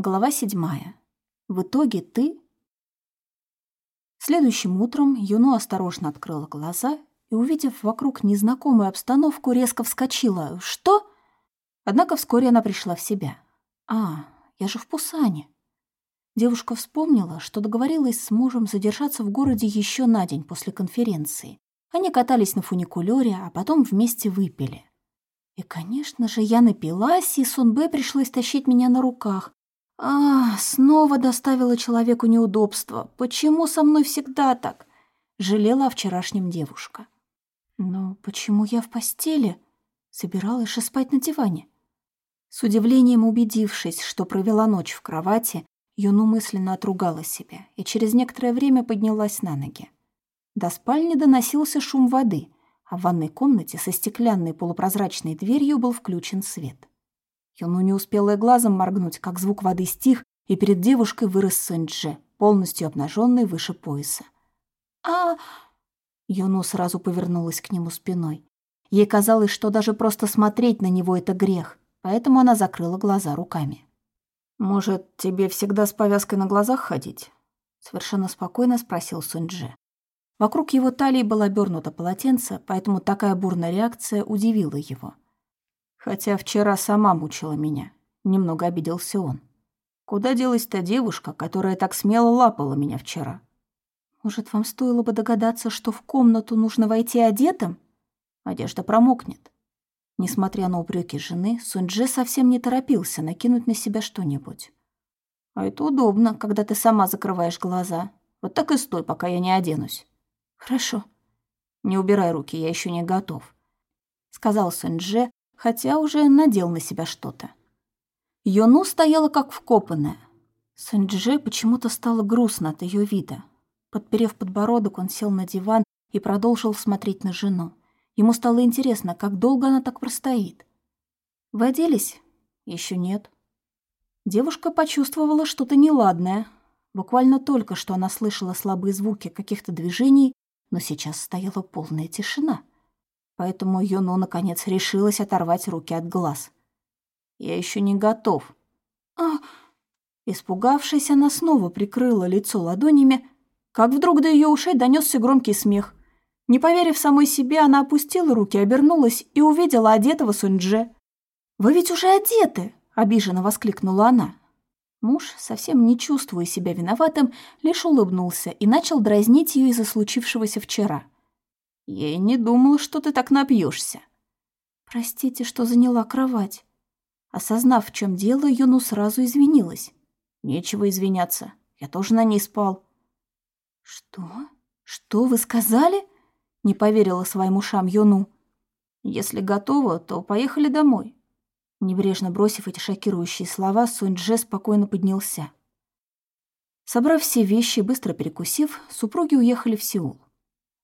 Глава седьмая. В итоге ты... Следующим утром Юно осторожно открыла глаза и, увидев вокруг незнакомую обстановку, резко вскочила. «Что?» Однако вскоре она пришла в себя. «А, я же в Пусане». Девушка вспомнила, что договорилась с мужем задержаться в городе еще на день после конференции. Они катались на фуникулёре, а потом вместе выпили. И, конечно же, я напилась, и Сунбэ пришлось тащить меня на руках. А, снова доставила человеку неудобства. Почему со мной всегда так? Жалела о вчерашнем девушка. Но почему я в постели? Собиралась же спать на диване. С удивлением убедившись, что провела ночь в кровати, Юну мысленно отругала себя и через некоторое время поднялась на ноги. До спальни доносился шум воды, а в ванной комнате со стеклянной полупрозрачной дверью был включен свет. Юну не успела и глазом моргнуть, как звук воды стих, и перед девушкой вырос Сэнджи, полностью обнаженный выше пояса. а Юну сразу повернулась к нему спиной. Ей казалось, что даже просто смотреть на него — это грех, поэтому она закрыла глаза руками. «Может, тебе всегда с повязкой на глазах ходить?» — совершенно спокойно спросил Сунджи. Вокруг его талии было обернуто полотенце, поэтому такая бурная реакция удивила его — Хотя вчера сама мучила меня. Немного обиделся он. Куда делась та девушка, которая так смело лапала меня вчера? Может, вам стоило бы догадаться, что в комнату нужно войти одетым? Одежда промокнет. Несмотря на упреки жены, Сунджи совсем не торопился накинуть на себя что-нибудь. А это удобно, когда ты сама закрываешь глаза. Вот так и стой, пока я не оденусь. Хорошо. Не убирай руки, я еще не готов. Сказал Сунджи, хотя уже надел на себя что-то. Йону стояла как вкопанная. Сэнджи почему-то стало грустно от ее вида. Подперев подбородок, он сел на диван и продолжил смотреть на жену. Ему стало интересно, как долго она так простоит. «Вы оделись?» Еще нет». Девушка почувствовала что-то неладное. Буквально только что она слышала слабые звуки каких-то движений, но сейчас стояла полная тишина поэтому Юну наконец решилась оторвать руки от глаз. «Я еще не готов». «А...» Испугавшись, она снова прикрыла лицо ладонями, как вдруг до ее ушей донесся громкий смех. Не поверив самой себе, она опустила руки, обернулась и увидела одетого Суньдже. «Вы ведь уже одеты!» — обиженно воскликнула она. Муж, совсем не чувствуя себя виноватым, лишь улыбнулся и начал дразнить ее из-за случившегося вчера — я и не думала, что ты так напьешься. Простите, что заняла кровать. Осознав, в чем дело, Юну сразу извинилась. Нечего извиняться. Я тоже на ней спал. Что? Что вы сказали? Не поверила своим ушам Юну. Если готова, то поехали домой. Небрежно бросив эти шокирующие слова, Сунь-Дже спокойно поднялся. Собрав все вещи и быстро перекусив, супруги уехали в Сеул.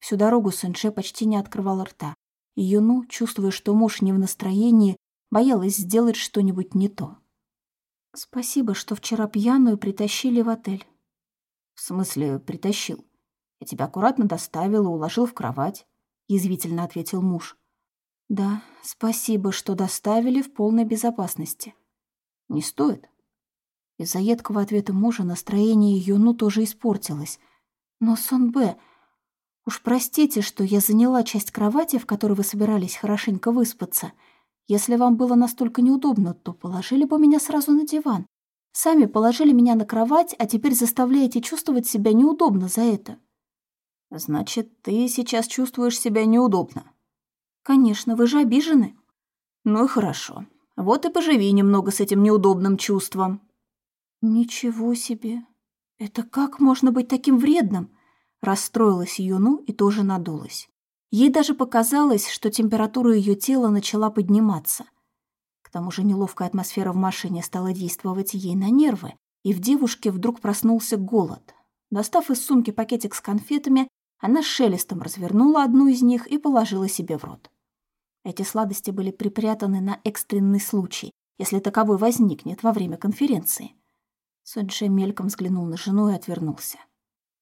Всю дорогу Сэнше почти не открывал рта. И Юну, чувствуя, что муж не в настроении, боялась сделать что-нибудь не то. «Спасибо, что вчера пьяную притащили в отель». «В смысле притащил? Я тебя аккуратно доставил и уложил в кровать», — язвительно ответил муж. «Да, спасибо, что доставили в полной безопасности». «Не стоит». Из-за едкого ответа мужа настроение Юну тоже испортилось. «Но Сон Б...» Уж простите, что я заняла часть кровати, в которой вы собирались хорошенько выспаться. Если вам было настолько неудобно, то положили бы меня сразу на диван. Сами положили меня на кровать, а теперь заставляете чувствовать себя неудобно за это. Значит, ты сейчас чувствуешь себя неудобно? Конечно, вы же обижены. Ну и хорошо. Вот и поживи немного с этим неудобным чувством. Ничего себе. Это как можно быть таким вредным? Расстроилась Юну и тоже надулась. Ей даже показалось, что температура ее тела начала подниматься. К тому же неловкая атмосфера в машине стала действовать ей на нервы, и в девушке вдруг проснулся голод. Достав из сумки пакетик с конфетами, она шелестом развернула одну из них и положила себе в рот. Эти сладости были припрятаны на экстренный случай, если таковой возникнет во время конференции. Суньше мельком взглянул на жену и отвернулся.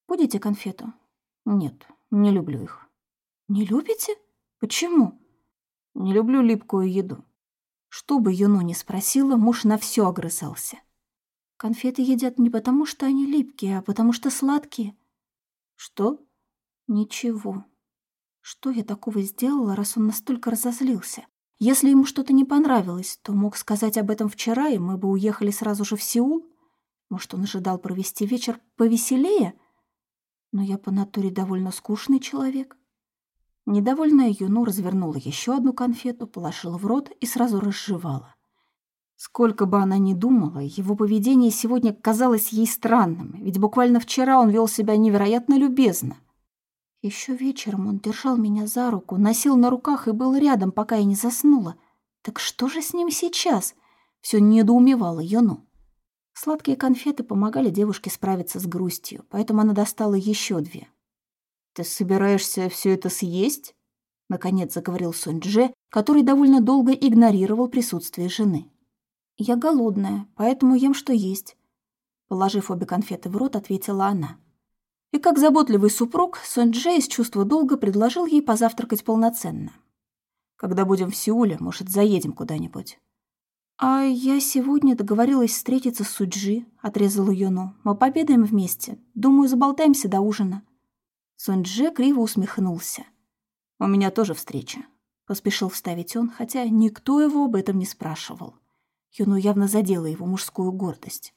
Будете конфету? Нет, не люблю их. Не любите? Почему? Не люблю липкую еду. Что бы Юну ни спросила, муж на все огрызался. Конфеты едят не потому, что они липкие, а потому что сладкие. Что? Ничего. Что я такого сделала, раз он настолько разозлился? Если ему что-то не понравилось, то мог сказать об этом вчера, и мы бы уехали сразу же в Сеул. Может, он ожидал провести вечер повеселее? Но я по натуре довольно скучный человек. Недовольная Юну развернула еще одну конфету, положила в рот и сразу разжевала. Сколько бы она ни думала, его поведение сегодня казалось ей странным, ведь буквально вчера он вел себя невероятно любезно. Еще вечером он держал меня за руку, носил на руках и был рядом, пока я не заснула. Так что же с ним сейчас? Все недоумевала Юну. Сладкие конфеты помогали девушке справиться с грустью, поэтому она достала еще две. «Ты собираешься все это съесть?» Наконец заговорил Сунь-Дже, который довольно долго игнорировал присутствие жены. «Я голодная, поэтому ем, что есть», — положив обе конфеты в рот, ответила она. И как заботливый супруг, Сунь-Дже из чувства долга предложил ей позавтракать полноценно. «Когда будем в Сеуле, может, заедем куда-нибудь?» «А я сегодня договорилась встретиться с Суджи», — отрезала Юну. «Мы победаем вместе. Думаю, заболтаемся до ужина». Сунджи криво усмехнулся. «У меня тоже встреча», — поспешил вставить он, хотя никто его об этом не спрашивал. Юну явно задела его мужскую гордость.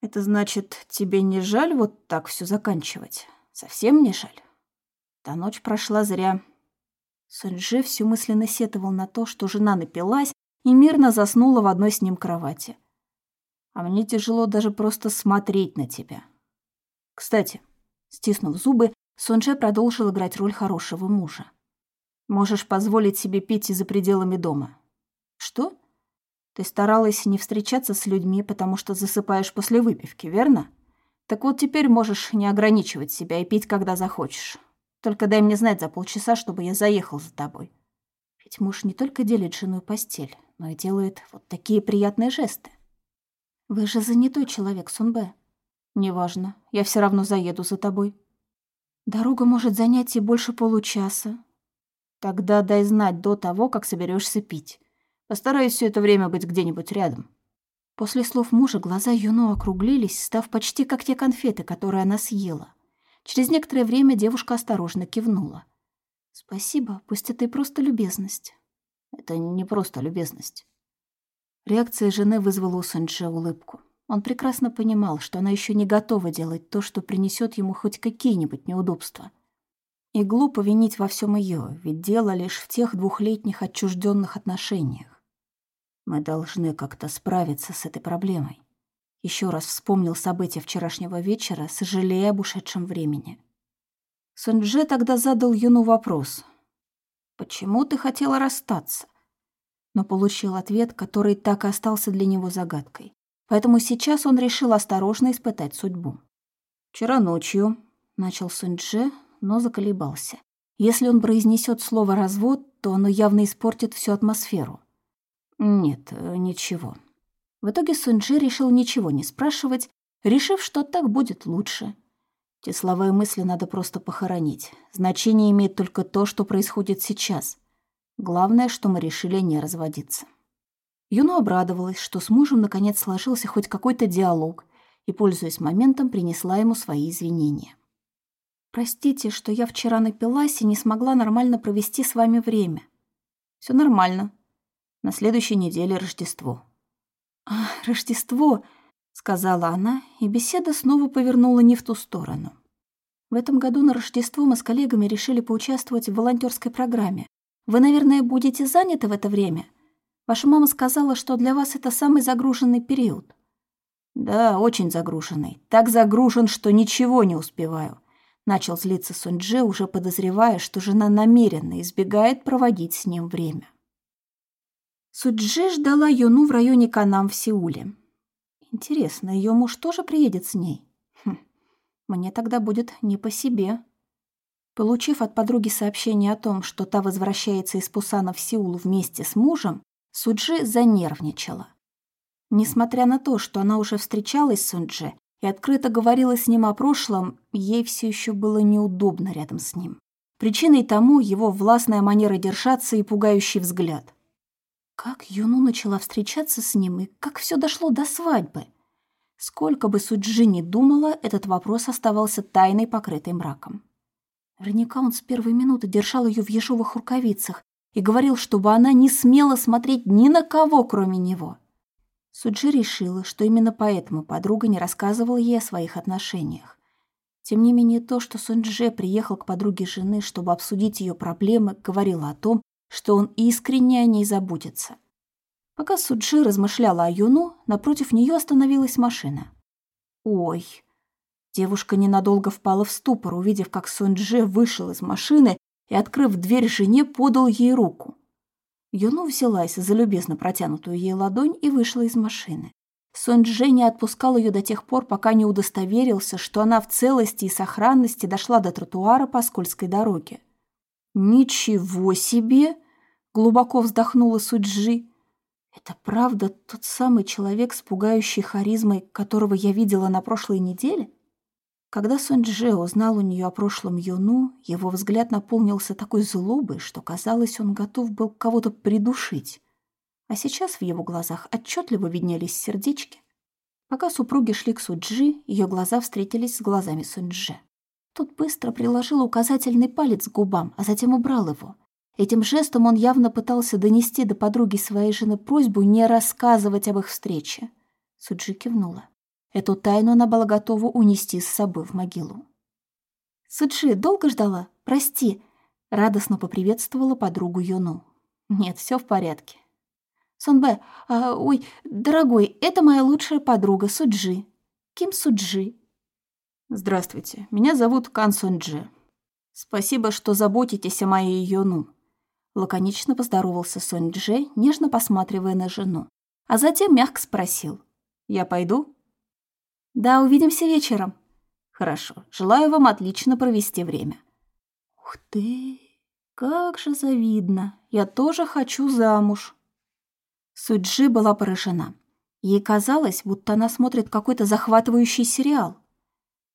«Это значит, тебе не жаль вот так все заканчивать? Совсем не жаль? Та ночь прошла зря». Сунджи все мысленно сетовал на то, что жена напилась и мирно заснула в одной с ним кровати. «А мне тяжело даже просто смотреть на тебя. Кстати, стиснув зубы, Сунже продолжил играть роль хорошего мужа. «Можешь позволить себе пить и за пределами дома». «Что? Ты старалась не встречаться с людьми, потому что засыпаешь после выпивки, верно? Так вот теперь можешь не ограничивать себя и пить, когда захочешь. Только дай мне знать за полчаса, чтобы я заехал за тобой». Ведь муж не только делит жену постель, но и делает вот такие приятные жесты. «Вы же занятой человек, Сунбэ». «Неважно, я все равно заеду за тобой». Дорога может занять и больше получаса. Тогда дай знать до того, как соберешься пить. Постараюсь все это время быть где-нибудь рядом. После слов мужа глаза Юно округлились, став почти как те конфеты, которые она съела. Через некоторое время девушка осторожно кивнула. «Спасибо, пусть это и просто любезность». «Это не просто любезность». Реакция жены вызвала у Сэнджи улыбку. Он прекрасно понимал, что она еще не готова делать то, что принесет ему хоть какие-нибудь неудобства. И глупо винить во всем ее, ведь дело лишь в тех двухлетних отчужденных отношениях. Мы должны как-то справиться с этой проблемой. Еще раз вспомнил события вчерашнего вечера, сожалея об ушедшем времени. Сунже тогда задал Юну вопрос. «Почему ты хотела расстаться?» Но получил ответ, который так и остался для него загадкой. Поэтому сейчас он решил осторожно испытать судьбу. «Вчера ночью», — начал Сунь-Дже, но заколебался. Если он произнесет слово «развод», то оно явно испортит всю атмосферу. Нет, ничего. В итоге Сунь-Дже решил ничего не спрашивать, решив, что так будет лучше. Те слова и мысли надо просто похоронить. Значение имеет только то, что происходит сейчас. Главное, что мы решили не разводиться. Юно обрадовалась, что с мужем наконец сложился хоть какой-то диалог, и, пользуясь моментом, принесла ему свои извинения. «Простите, что я вчера напилась и не смогла нормально провести с вами время». Все нормально. На следующей неделе Рождество». «А, Рождество!» — сказала она, и беседа снова повернула не в ту сторону. В этом году на Рождество мы с коллегами решили поучаствовать в волонтерской программе. Вы, наверное, будете заняты в это время?» Ваша мама сказала, что для вас это самый загруженный период. Да, очень загруженный. Так загружен, что ничего не успеваю. Начал злиться Суньдже, уже подозревая, что жена намеренно избегает проводить с ним время. Суньдже ждала Юну в районе Канам в Сеуле. Интересно, ее муж тоже приедет с ней? Хм, мне тогда будет не по себе. Получив от подруги сообщение о том, что та возвращается из Пусана в Сеул вместе с мужем, Суджи занервничала. Несмотря на то, что она уже встречалась с Сунджи и открыто говорила с ним о прошлом, ей все еще было неудобно рядом с ним. Причиной тому его властная манера держаться и пугающий взгляд. Как Юну начала встречаться с ним и как все дошло до свадьбы? Сколько бы Суджи ни думала, этот вопрос оставался тайной, покрытой мраком. Наверняка он с первой минуты держал ее в ежовых рукавицах и говорил, чтобы она не смела смотреть ни на кого, кроме него. Суджи решила, что именно поэтому подруга не рассказывала ей о своих отношениях. Тем не менее, то, что Сунджи приехал к подруге жены, чтобы обсудить ее проблемы, говорило о том, что он искренне о ней заботится. Пока Суджи размышляла о Юну, напротив нее остановилась машина. «Ой!» Девушка ненадолго впала в ступор, увидев, как Сунджи вышел из машины и, открыв дверь жене, подал ей руку. Юну взялась за любезно протянутую ей ладонь и вышла из машины. Сунджи не отпускал ее до тех пор, пока не удостоверился, что она в целости и сохранности дошла до тротуара по скользкой дороге. «Ничего себе!» — глубоко вздохнула Суджи. Это правда тот самый человек с пугающей харизмой, которого я видела на прошлой неделе? Когда Сунь-Дже узнал у нее о прошлом Юну, его взгляд наполнился такой злобой, что казалось, он готов был кого-то придушить. А сейчас в его глазах отчетливо виднелись сердечки. Пока супруги шли к Суджи, ее глаза встретились с глазами Сунь-Дже. Тот быстро приложил указательный палец к губам, а затем убрал его — Этим жестом он явно пытался донести до подруги своей жены просьбу не рассказывать об их встрече. Суджи кивнула. Эту тайну она была готова унести с собой в могилу. «Суджи, долго ждала? Прости!» Радостно поприветствовала подругу Юну. «Нет, все в порядке». «Сонбэ, а, ой, дорогой, это моя лучшая подруга Суджи. Ким Суджи». «Здравствуйте, меня зовут Кан Сонджи. Спасибо, что заботитесь о моей Юну. Лаконично поздоровался Сонь Дже, нежно посматривая на жену. А затем мягко спросил. «Я пойду?» «Да, увидимся вечером». «Хорошо. Желаю вам отлично провести время». «Ух ты! Как же завидно! Я тоже хочу замуж!» Суджи была поражена. Ей казалось, будто она смотрит какой-то захватывающий сериал.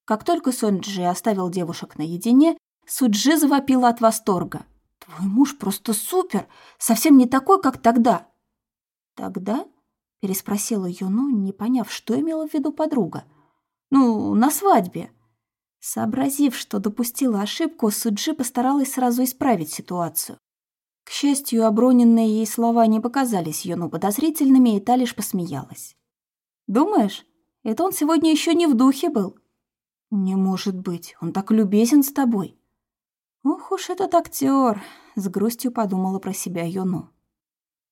Как только Сонджи оставил девушек наедине, Суджи завопила от восторга. Твой муж просто супер, совсем не такой, как тогда. Тогда? Переспросила Юну, не поняв, что имела в виду подруга. Ну, на свадьбе. Сообразив, что допустила ошибку, Суджи постаралась сразу исправить ситуацию. К счастью, оброненные ей слова не показались Юну подозрительными, и та лишь посмеялась. «Думаешь, это он сегодня еще не в духе был?» «Не может быть, он так любезен с тобой». «Ох уж этот актер!» — с грустью подумала про себя Йону.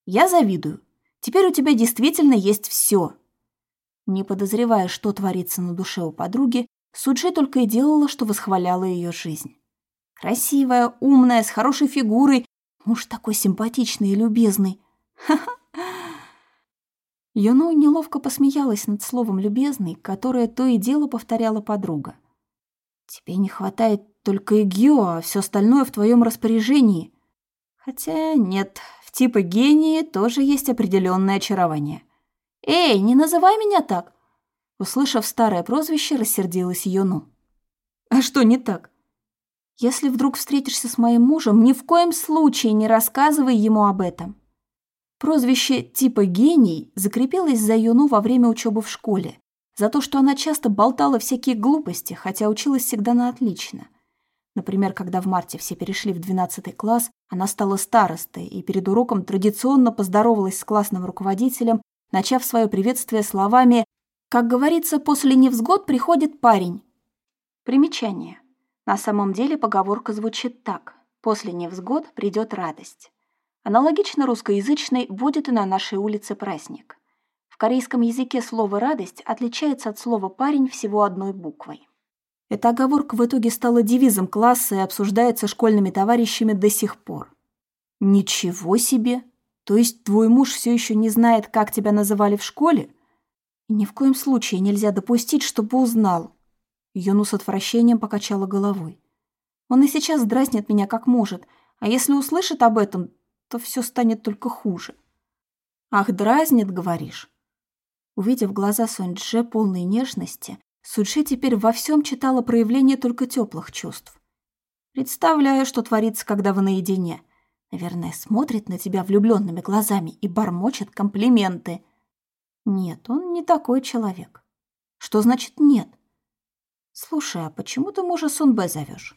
«Я завидую. Теперь у тебя действительно есть все. Не подозревая, что творится на душе у подруги, Суджи только и делала, что восхваляла ее жизнь. Красивая, умная, с хорошей фигурой, муж такой симпатичный и любезный. Ха-ха! Юну неловко посмеялась над словом «любезный», которое то и дело повторяла подруга. «Тебе не хватает только Игио, а все остальное в твоем распоряжении. Хотя нет, в типа гении тоже есть определенное очарование. Эй, не называй меня так! Услышав старое прозвище, рассердилась Юну. А что не так? Если вдруг встретишься с моим мужем, ни в коем случае не рассказывай ему об этом. Прозвище типа гений закрепилось за Юну во время учебы в школе, за то, что она часто болтала всякие глупости, хотя училась всегда на отлично – Например, когда в марте все перешли в 12 класс, она стала старостой и перед уроком традиционно поздоровалась с классным руководителем, начав свое приветствие словами «Как говорится, после невзгод приходит парень». Примечание. На самом деле поговорка звучит так «После невзгод придет радость». Аналогично русскоязычной будет и на нашей улице праздник. В корейском языке слово «радость» отличается от слова «парень» всего одной буквой. Эта оговорка в итоге стала девизом класса и обсуждается школьными товарищами до сих пор. Ничего себе! То есть твой муж все еще не знает, как тебя называли в школе? И ни в коем случае нельзя допустить, чтобы узнал. Юну с отвращением покачала головой. Он и сейчас дразнит меня как может, а если услышит об этом, то все станет только хуже. Ах, дразнит, говоришь? Увидев глаза Сонь-Дже полной нежности, Судши теперь во всем читала проявление только теплых чувств. Представляю, что творится, когда вы наедине. Наверное, смотрит на тебя влюбленными глазами и бормочет комплименты. Нет, он не такой человек. Что значит нет? Слушай, а почему ты мужа Сунбэ зовешь?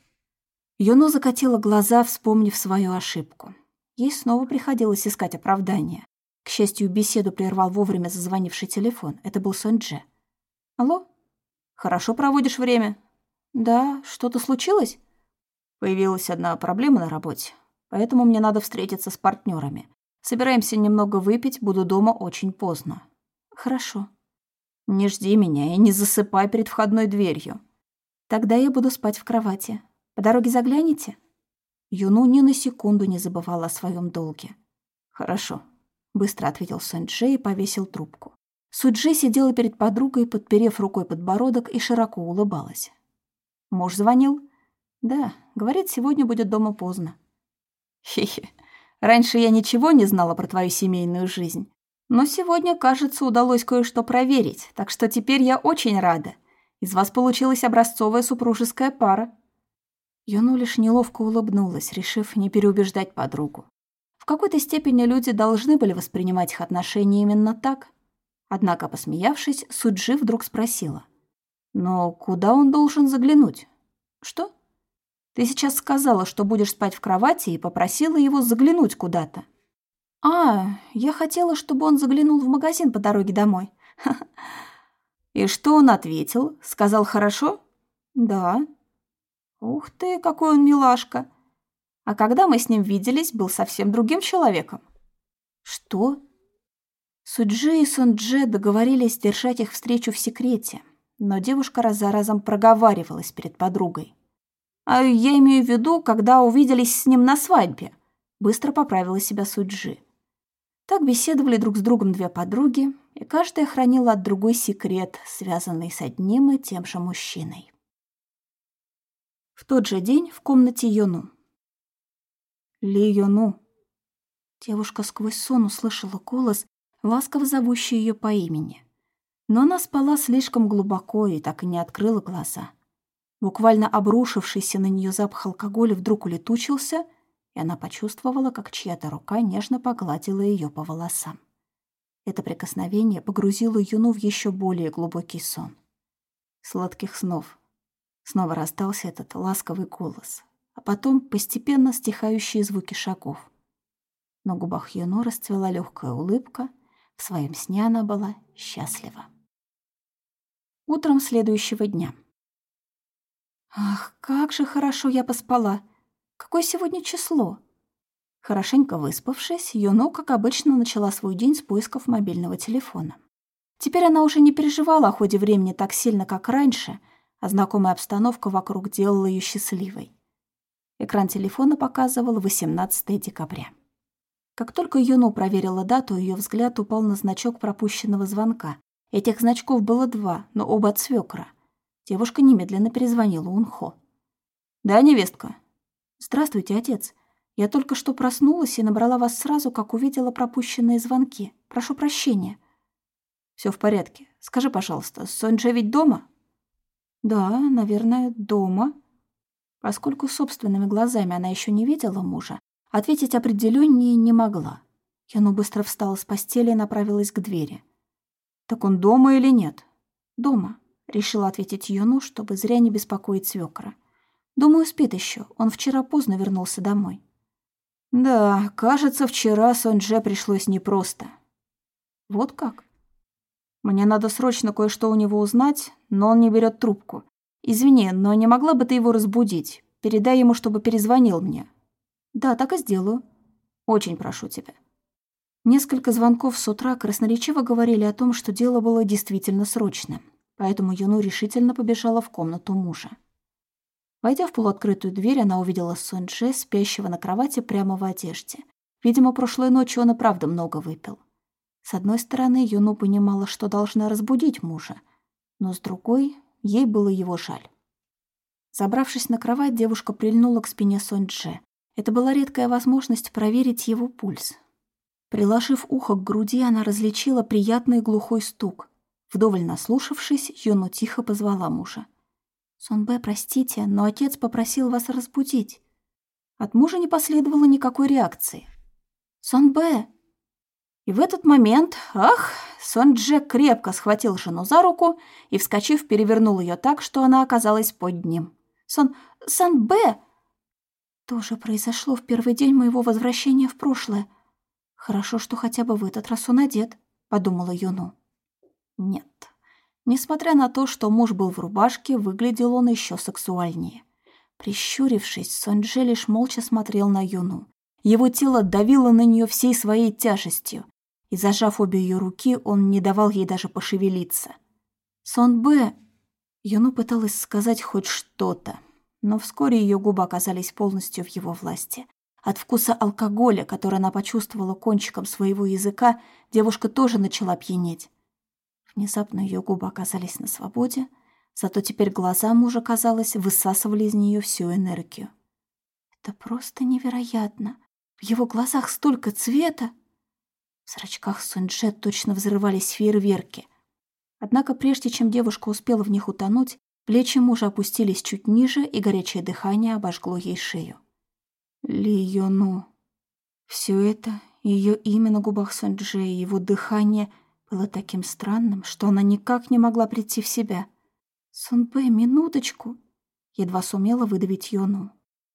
Юно закатила глаза, вспомнив свою ошибку. Ей снова приходилось искать оправдание. К счастью, беседу прервал вовремя зазвонивший телефон. Это был Сонджи. «Алло? Хорошо проводишь время?» «Да, что-то случилось?» Появилась одна проблема на работе, поэтому мне надо встретиться с партнерами. Собираемся немного выпить, буду дома очень поздно. Хорошо. Не жди меня и не засыпай перед входной дверью. Тогда я буду спать в кровати. По дороге загляните? Юну ни на секунду не забывала о своем долге. Хорошо, быстро ответил Сунджи и повесил трубку. Суджи сидела перед подругой, подперев рукой подбородок и широко улыбалась. Муж звонил? Да, говорит, сегодня будет дома поздно. Хе-хе. Раньше я ничего не знала про твою семейную жизнь. Но сегодня, кажется, удалось кое-что проверить, так что теперь я очень рада. Из вас получилась образцовая супружеская пара. Юну лишь неловко улыбнулась, решив не переубеждать подругу. В какой-то степени люди должны были воспринимать их отношения именно так. Однако, посмеявшись, Суджи вдруг спросила. «Но куда он должен заглянуть?» «Что?» Ты сейчас сказала, что будешь спать в кровати и попросила его заглянуть куда-то. А, я хотела, чтобы он заглянул в магазин по дороге домой. И что он ответил? Сказал хорошо? Да. Ух ты, какой он милашка. А когда мы с ним виделись, был совсем другим человеком. Что? Суджи и Сундже договорились держать их встречу в секрете, но девушка раз за разом проговаривалась перед подругой. А я имею в виду, когда увиделись с ним на свадьбе. Быстро поправила себя Суджи. Так беседовали друг с другом две подруги, и каждая хранила от другой секрет, связанный с одним и тем же мужчиной. В тот же день в комнате Йону. Ли Йону. Девушка сквозь сон услышала голос, ласково зовущий ее по имени. Но она спала слишком глубоко и так и не открыла глаза. Буквально обрушившийся на нее запах алкоголя вдруг улетучился, и она почувствовала, как чья-то рука нежно погладила ее по волосам. Это прикосновение погрузило Юну в еще более глубокий сон. Сладких снов. Снова раздался этот ласковый голос, а потом постепенно стихающие звуки шагов. На губах Юну расцвела легкая улыбка, в своем сне она была счастлива. Утром следующего дня — Ах, как же хорошо я поспала. Какое сегодня число? Хорошенько выспавшись, Юно, как обычно, начала свой день с поисков мобильного телефона. Теперь она уже не переживала о ходе времени так сильно, как раньше, а знакомая обстановка вокруг делала ее счастливой. Экран телефона показывал 18 декабря. Как только Юно проверила дату, ее взгляд упал на значок пропущенного звонка. Этих значков было два, но оба от свекра — Девушка немедленно перезвонила Унхо. «Да, невестка?» «Здравствуйте, отец. Я только что проснулась и набрала вас сразу, как увидела пропущенные звонки. Прошу прощения». Все в порядке. Скажи, пожалуйста, Сонджа ведь дома?» «Да, наверное, дома». Поскольку собственными глазами она еще не видела мужа, ответить определённее не могла. Яну быстро встала с постели и направилась к двери. «Так он дома или нет?» «Дома. Решила ответить Юну, чтобы зря не беспокоить свекра. Думаю, спит еще. Он вчера поздно вернулся домой. Да, кажется, вчера Сонже пришлось непросто. Вот как? Мне надо срочно кое-что у него узнать, но он не берет трубку. Извини, но не могла бы ты его разбудить? Передай ему, чтобы перезвонил мне. Да, так и сделаю. Очень прошу тебя. Несколько звонков с утра красноречиво говорили о том, что дело было действительно срочным поэтому Юну решительно побежала в комнату мужа. Войдя в полуоткрытую дверь, она увидела Сунже, спящего на кровати прямо в одежде. Видимо, прошлой ночью он и правда много выпил. С одной стороны, Юну понимала, что должна разбудить мужа, но с другой, ей было его жаль. Забравшись на кровать, девушка прильнула к спине Соньдже. Это была редкая возможность проверить его пульс. Приложив ухо к груди, она различила приятный глухой стук. Вдоволь наслушавшись, Юну тихо позвала мужа. «Сонбэ, простите, но отец попросил вас разбудить». От мужа не последовало никакой реакции. «Сонбэ!» И в этот момент, ах, Сон Джек крепко схватил жену за руку и, вскочив, перевернул ее так, что она оказалась под ним. Сон... Сан Б! Тоже произошло в первый день моего возвращения в прошлое. Хорошо, что хотя бы в этот раз он одет, подумала Юну. Нет. Несмотря на то, что муж был в рубашке, выглядел он еще сексуальнее. Прищурившись, Сонджи лишь молча смотрел на Юну. Его тело давило на нее всей своей тяжестью, и, зажав обе ее руки, он не давал ей даже пошевелиться. «Сон Б...» Юну пыталась сказать хоть что-то, но вскоре ее губы оказались полностью в его власти. От вкуса алкоголя, который она почувствовала кончиком своего языка, девушка тоже начала пьянеть. Внезапно ее губы оказались на свободе, Зато теперь глаза мужа, казалось, высасывали из нее всю энергию. Это просто невероятно. В его глазах столько цвета. В зрачках Сунджет точно взрывались фейерверки. Однако прежде чем девушка успела в них утонуть, плечи мужа опустились чуть ниже, и горячее дыхание обожгло ей шею. Ли Йону. Все это, ее имя на губах и его дыхание было таким странным, что она никак не могла прийти в себя — «Сунпэ, минуточку!» Едва сумела выдавить Йону.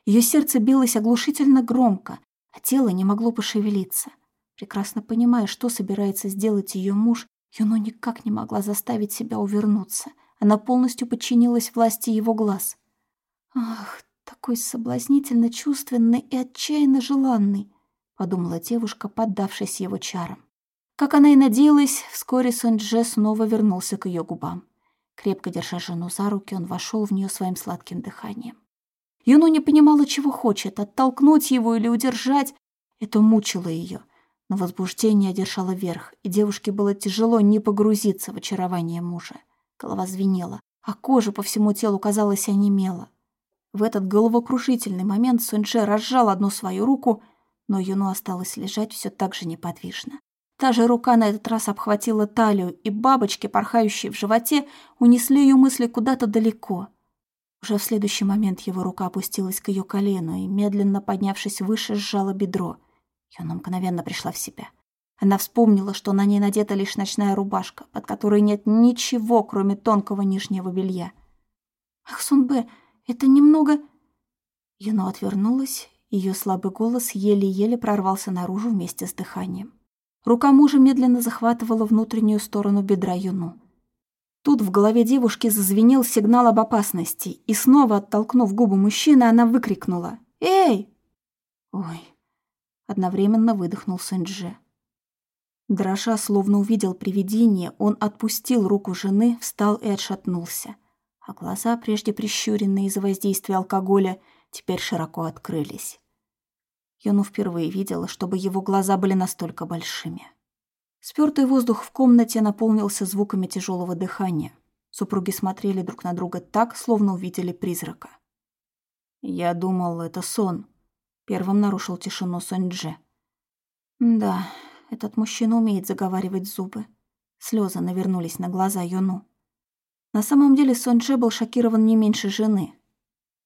Ее сердце билось оглушительно громко, а тело не могло пошевелиться. Прекрасно понимая, что собирается сделать ее муж, Юно никак не могла заставить себя увернуться. Она полностью подчинилась власти его глаз. «Ах, такой соблазнительно чувственный и отчаянно желанный», — подумала девушка, поддавшись его чарам. Как она и надеялась, вскоре Сонджи снова вернулся к ее губам. Крепко держа жену за руки, он вошел в нее своим сладким дыханием. Юну не понимала, чего хочет, оттолкнуть его или удержать. Это мучило ее. Но возбуждение одержало верх, и девушке было тяжело не погрузиться в очарование мужа. Голова звенела, а кожа по всему телу, казалось, онемела. В этот головокрушительный момент Суньше разжал одну свою руку, но Юну осталось лежать все так же неподвижно. Та же рука на этот раз обхватила талию, и бабочки, порхающие в животе, унесли ее мысли куда-то далеко. Уже в следующий момент его рука опустилась к ее колену и, медленно поднявшись выше, сжала бедро. И она мгновенно пришла в себя. Она вспомнила, что на ней надета лишь ночная рубашка, под которой нет ничего, кроме тонкого нижнего белья. «Ах, Сунбэ, это немного...» Юно отвернулась, ее слабый голос еле-еле прорвался наружу вместе с дыханием. Рука мужа медленно захватывала внутреннюю сторону бедра Юну. Тут в голове девушки зазвенел сигнал об опасности, и снова оттолкнув губы мужчины, она выкрикнула «Эй!» «Ой!» — одновременно выдохнул Сэнджи. Дрожа, словно увидел привидение, он отпустил руку жены, встал и отшатнулся. А глаза, прежде прищуренные из-за воздействия алкоголя, теперь широко открылись. Юну впервые видела, чтобы его глаза были настолько большими. Спёртый воздух в комнате наполнился звуками тяжелого дыхания. Супруги смотрели друг на друга так, словно увидели призрака. «Я думал, это сон», — первым нарушил тишину Соньдже. «Да, этот мужчина умеет заговаривать зубы». Слезы навернулись на глаза Юну. На самом деле Соньдже был шокирован не меньше жены.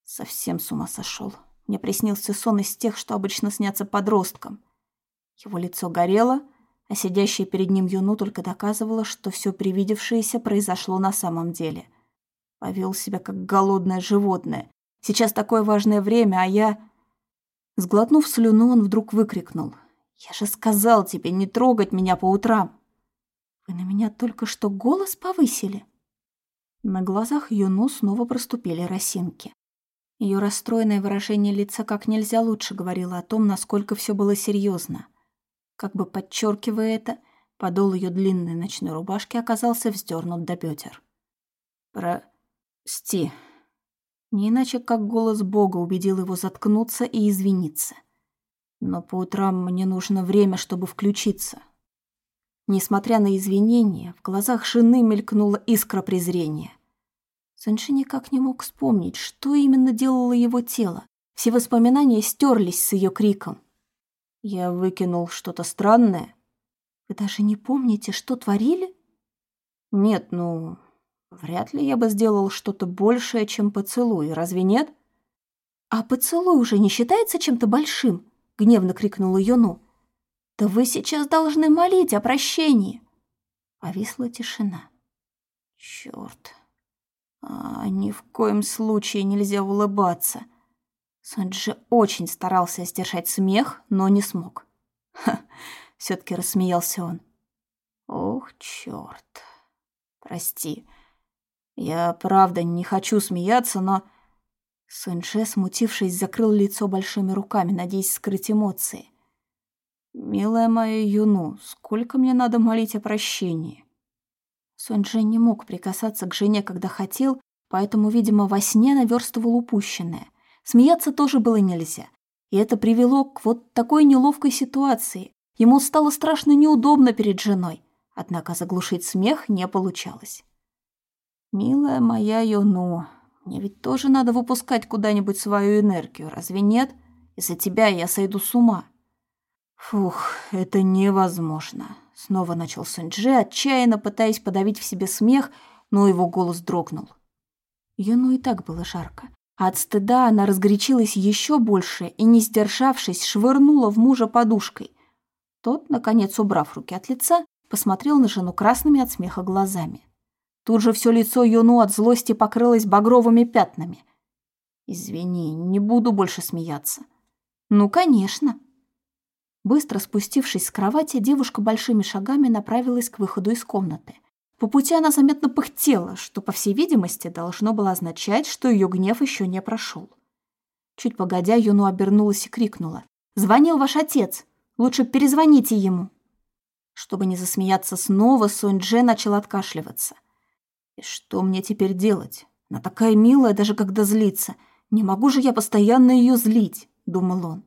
Совсем с ума сошел. Мне приснился сон из тех, что обычно снятся подросткам. Его лицо горело, а сидящая перед ним Юну только доказывала, что все привидевшееся произошло на самом деле. Повел себя как голодное животное. Сейчас такое важное время, а я... Сглотнув слюну, он вдруг выкрикнул. «Я же сказал тебе не трогать меня по утрам!» «Вы на меня только что голос повысили?» На глазах Юну снова проступили росинки. Ее расстроенное выражение лица как нельзя лучше говорило о том, насколько все было серьезно. Как бы подчеркивая это, подол ее длинной ночной рубашки оказался вздернут до бедер. «Прости». Не иначе, как голос Бога убедил его заткнуться и извиниться. Но по утрам мне нужно время, чтобы включиться. Несмотря на извинения, в глазах жены мелькнула искра презрения. Санши никак не мог вспомнить, что именно делало его тело. Все воспоминания стерлись с ее криком. «Я выкинул что-то странное». «Вы даже не помните, что творили?» «Нет, ну, вряд ли я бы сделал что-то большее, чем поцелуй, разве нет?» «А поцелуй уже не считается чем-то большим?» — гневно крикнула Йону. Да вы сейчас должны молить о прощении. Повисла тишина. Черт. А, ни в коем случае нельзя улыбаться. Сонджи очень старался сдержать смех, но не смог. Ха, все-таки рассмеялся он. Ох, черт. Прости. Я правда не хочу смеяться, но... Сонже, смутившись, закрыл лицо большими руками, надеясь скрыть эмоции. «Милая моя Юну, сколько мне надо молить о прощении?» Сонже не мог прикасаться к жене, когда хотел, поэтому, видимо, во сне наверстывал упущенное. Смеяться тоже было нельзя. И это привело к вот такой неловкой ситуации. Ему стало страшно неудобно перед женой. Однако заглушить смех не получалось. «Милая моя Юну, мне ведь тоже надо выпускать куда-нибудь свою энергию, разве нет? Из-за тебя я сойду с ума». «Фух, это невозможно», — снова начал Сунджи, отчаянно пытаясь подавить в себе смех, но его голос дрогнул. Юну и так было жарко. От стыда она разгорячилась еще больше и, не сдержавшись, швырнула в мужа подушкой. Тот, наконец, убрав руки от лица, посмотрел на жену красными от смеха глазами. Тут же все лицо Юну от злости покрылось багровыми пятнами. «Извини, не буду больше смеяться». «Ну, конечно». Быстро спустившись с кровати, девушка большими шагами направилась к выходу из комнаты. По пути она заметно пыхтела, что, по всей видимости, должно было означать, что ее гнев еще не прошел. Чуть погодя, Юну обернулась и крикнула. «Звонил ваш отец! Лучше перезвоните ему!» Чтобы не засмеяться снова, Сонь Дже начал откашливаться. И что мне теперь делать? Она такая милая, даже когда злится. Не могу же я постоянно ее злить, думал он.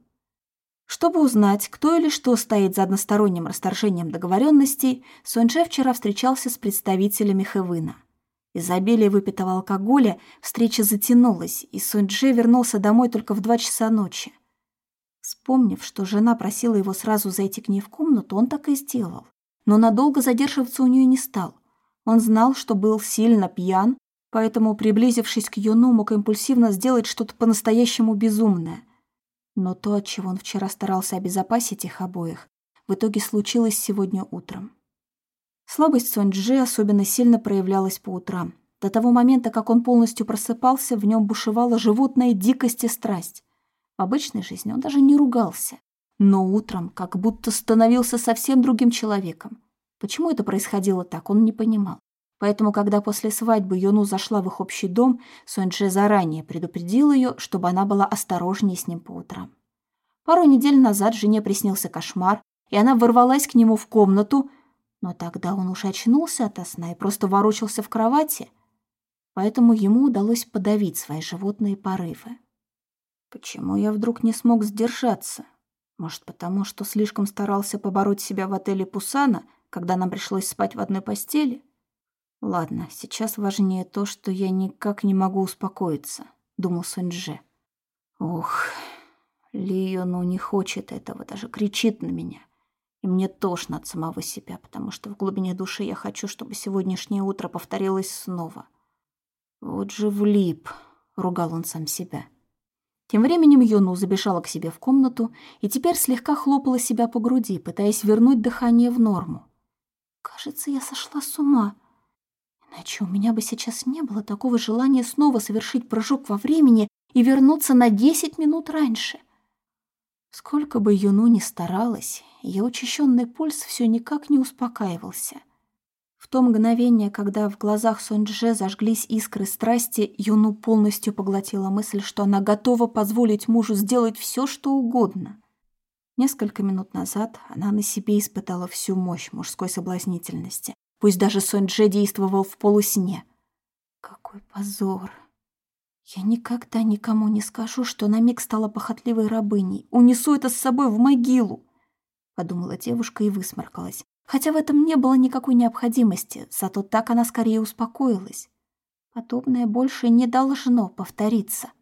Чтобы узнать, кто или что стоит за односторонним расторжением договоренностей, Сонже вчера встречался с представителями Хэвына. Из-за обилия выпитого алкоголя встреча затянулась, и Сонже вернулся домой только в два часа ночи. Вспомнив, что жена просила его сразу зайти к ней в комнату, он так и сделал. Но надолго задерживаться у нее не стал. Он знал, что был сильно пьян, поэтому, приблизившись к Юну, мог импульсивно сделать что-то по-настоящему безумное. Но то, от чего он вчера старался обезопасить их обоих, в итоге случилось сегодня утром. Слабость Сонджи особенно сильно проявлялась по утрам. До того момента, как он полностью просыпался, в нем бушевала животная дикость и страсть. В обычной жизни он даже не ругался. Но утром как будто становился совсем другим человеком. Почему это происходило так, он не понимал. Поэтому, когда после свадьбы Йону зашла в их общий дом, Соньчже заранее предупредил ее, чтобы она была осторожнее с ним по утрам. Пару недель назад жене приснился кошмар, и она ворвалась к нему в комнату, но тогда он уже очнулся ото сна и просто ворочался в кровати, поэтому ему удалось подавить свои животные порывы. Почему я вдруг не смог сдержаться? Может, потому что слишком старался побороть себя в отеле Пусана — когда нам пришлось спать в одной постели? Ладно, сейчас важнее то, что я никак не могу успокоиться, думал Суньдже. Ох, Ли ну не хочет этого, даже кричит на меня. И мне тошно от самого себя, потому что в глубине души я хочу, чтобы сегодняшнее утро повторилось снова. Вот же влип, ругал он сам себя. Тем временем Юну забежала к себе в комнату и теперь слегка хлопала себя по груди, пытаясь вернуть дыхание в норму. Кажется, я сошла с ума. Иначе у меня бы сейчас не было такого желания снова совершить прыжок во времени и вернуться на десять минут раньше. Сколько бы Юну ни старалась, ее учащенный пульс все никак не успокаивался. В то мгновение, когда в глазах Сонджи зажглись искры страсти, Юну полностью поглотила мысль, что она готова позволить мужу сделать все, что угодно. Несколько минут назад она на себе испытала всю мощь мужской соблазнительности. Пусть даже Сонь-Дже действовал в полусне. Какой позор. Я никогда никому не скажу, что на миг стала похотливой рабыней. Унесу это с собой в могилу. Подумала девушка и высморкалась. Хотя в этом не было никакой необходимости, зато так она скорее успокоилась. Подобное больше не должно повториться.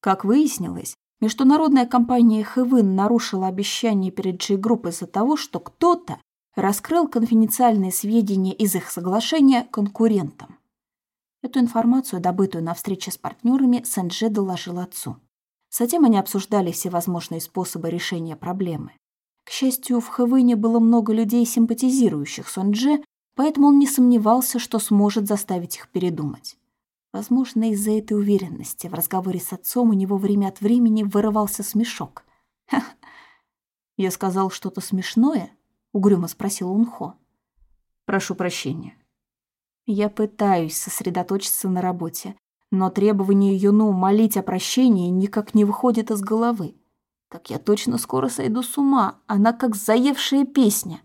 Как выяснилось, Международная компания Хэвин нарушила обещание перед G-Group из-за того, что кто-то раскрыл конфиденциальные сведения из их соглашения конкурентам. Эту информацию, добытую на встрече с партнерами, Сэнджи доложил отцу. Затем они обсуждали всевозможные способы решения проблемы. К счастью, в Хэвыне было много людей, симпатизирующих Сонже, поэтому он не сомневался, что сможет заставить их передумать. Возможно, из-за этой уверенности в разговоре с отцом у него время от времени вырывался смешок. «Ха, я сказал что-то смешное?» — угрюмо спросил Унхо. «Прошу прощения». Я пытаюсь сосредоточиться на работе, но требование Юну молить о прощении никак не выходит из головы. Так я точно скоро сойду с ума, она как заевшая песня.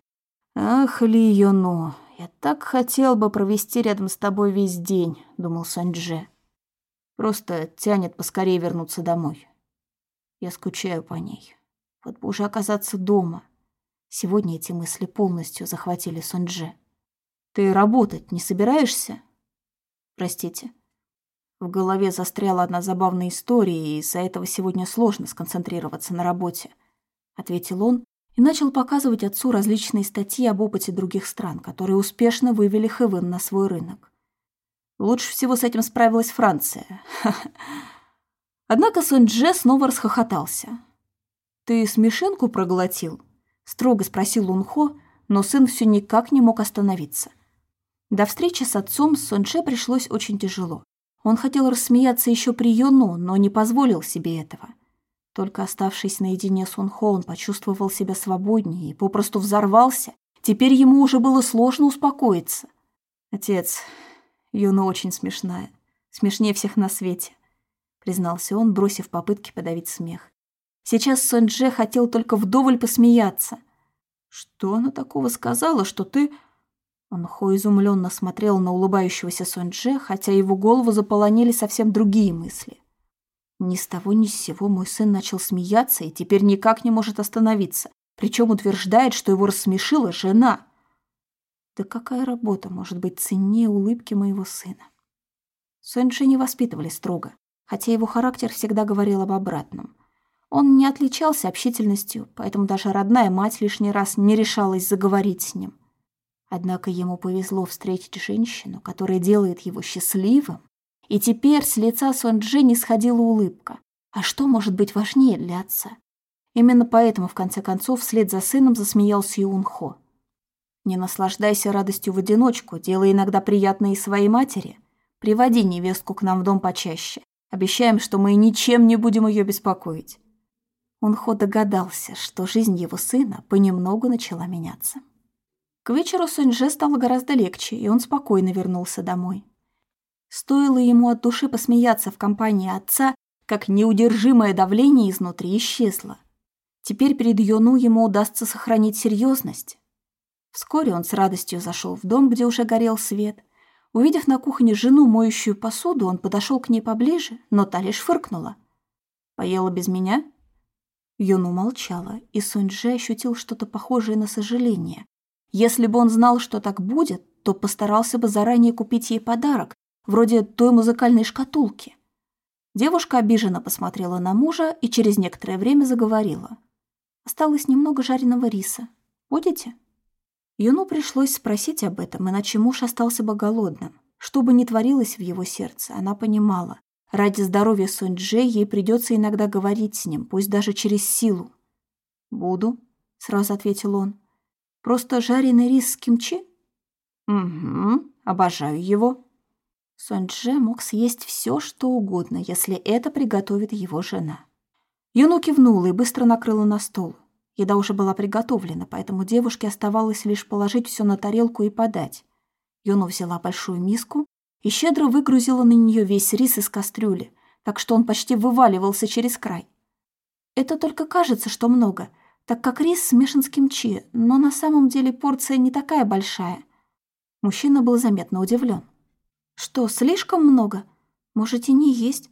Ах, Ли Юну, я так хотел бы провести рядом с тобой весь день, думал Санджи. Просто тянет поскорее вернуться домой. Я скучаю по ней. Вот бы уже оказаться дома. Сегодня эти мысли полностью захватили Сонджи. Ты работать не собираешься? Простите. В голове застряла одна забавная история, и из-за этого сегодня сложно сконцентрироваться на работе, ответил он и начал показывать отцу различные статьи об опыте других стран, которые успешно вывели Хэвен на свой рынок. Лучше всего с этим справилась Франция. Однако Сунь-Дже снова расхохотался. «Ты смешинку проглотил?» — строго спросил Лунхо, но сын все никак не мог остановиться. До встречи с отцом Сонше пришлось очень тяжело. Он хотел рассмеяться еще при Йону, но не позволил себе этого. Только оставшись наедине с Унхо, он почувствовал себя свободнее и попросту взорвался. Теперь ему уже было сложно успокоиться. «Отец, Юна очень смешная. Смешнее всех на свете», — признался он, бросив попытки подавить смех. Сейчас Сонже хотел только вдоволь посмеяться. «Что она такого сказала, что ты...» Он хо изумленно смотрел на улыбающегося Сонже, хотя его голову заполонили совсем другие мысли. Ни с того ни с сего мой сын начал смеяться и теперь никак не может остановиться, причем утверждает, что его рассмешила жена. Да какая работа может быть ценнее улыбки моего сына? Сонджи не воспитывали строго, хотя его характер всегда говорил об обратном. Он не отличался общительностью, поэтому даже родная мать лишний раз не решалась заговорить с ним. Однако ему повезло встретить женщину, которая делает его счастливым, и теперь с лица Сонджи не сходила улыбка. А что может быть важнее для отца? Именно поэтому, в конце концов, вслед за сыном засмеялся Юнхо. «Не наслаждайся радостью в одиночку, делай иногда приятное и своей матери. Приводи невестку к нам в дом почаще. Обещаем, что мы ничем не будем ее беспокоить». Он хо догадался, что жизнь его сына понемногу начала меняться. К вечеру Суньже стало гораздо легче, и он спокойно вернулся домой. Стоило ему от души посмеяться в компании отца, как неудержимое давление изнутри исчезло. Теперь перед Йону ему удастся сохранить серьезность. Вскоре он с радостью зашел в дом, где уже горел свет. Увидев на кухне жену, моющую посуду, он подошел к ней поближе, но та лишь фыркнула. «Поела без меня?» Юну молчала, и Сунь-Джи ощутил что-то похожее на сожаление. Если бы он знал, что так будет, то постарался бы заранее купить ей подарок, вроде той музыкальной шкатулки. Девушка обиженно посмотрела на мужа и через некоторое время заговорила. «Осталось немного жареного риса. Будете?» Юну пришлось спросить об этом, иначе муж остался бы голодным. Что бы ни творилось в его сердце, она понимала. Ради здоровья Сунь-Дже ей придется иногда говорить с ним, пусть даже через силу. «Буду», — сразу ответил он. «Просто жареный рис с кимчи?» «Угу, обожаю его». Сунь-Дже мог съесть все, что угодно, если это приготовит его жена. Юну кивнула и быстро накрыла на стол. Еда уже была приготовлена, поэтому девушке оставалось лишь положить все на тарелку и подать. Юну взяла большую миску и щедро выгрузила на нее весь рис из кастрюли, так что он почти вываливался через край. Это только кажется, что много, так как рис смешан с кимчи, но на самом деле порция не такая большая. Мужчина был заметно удивлен. «Что, слишком много? Можете не есть?»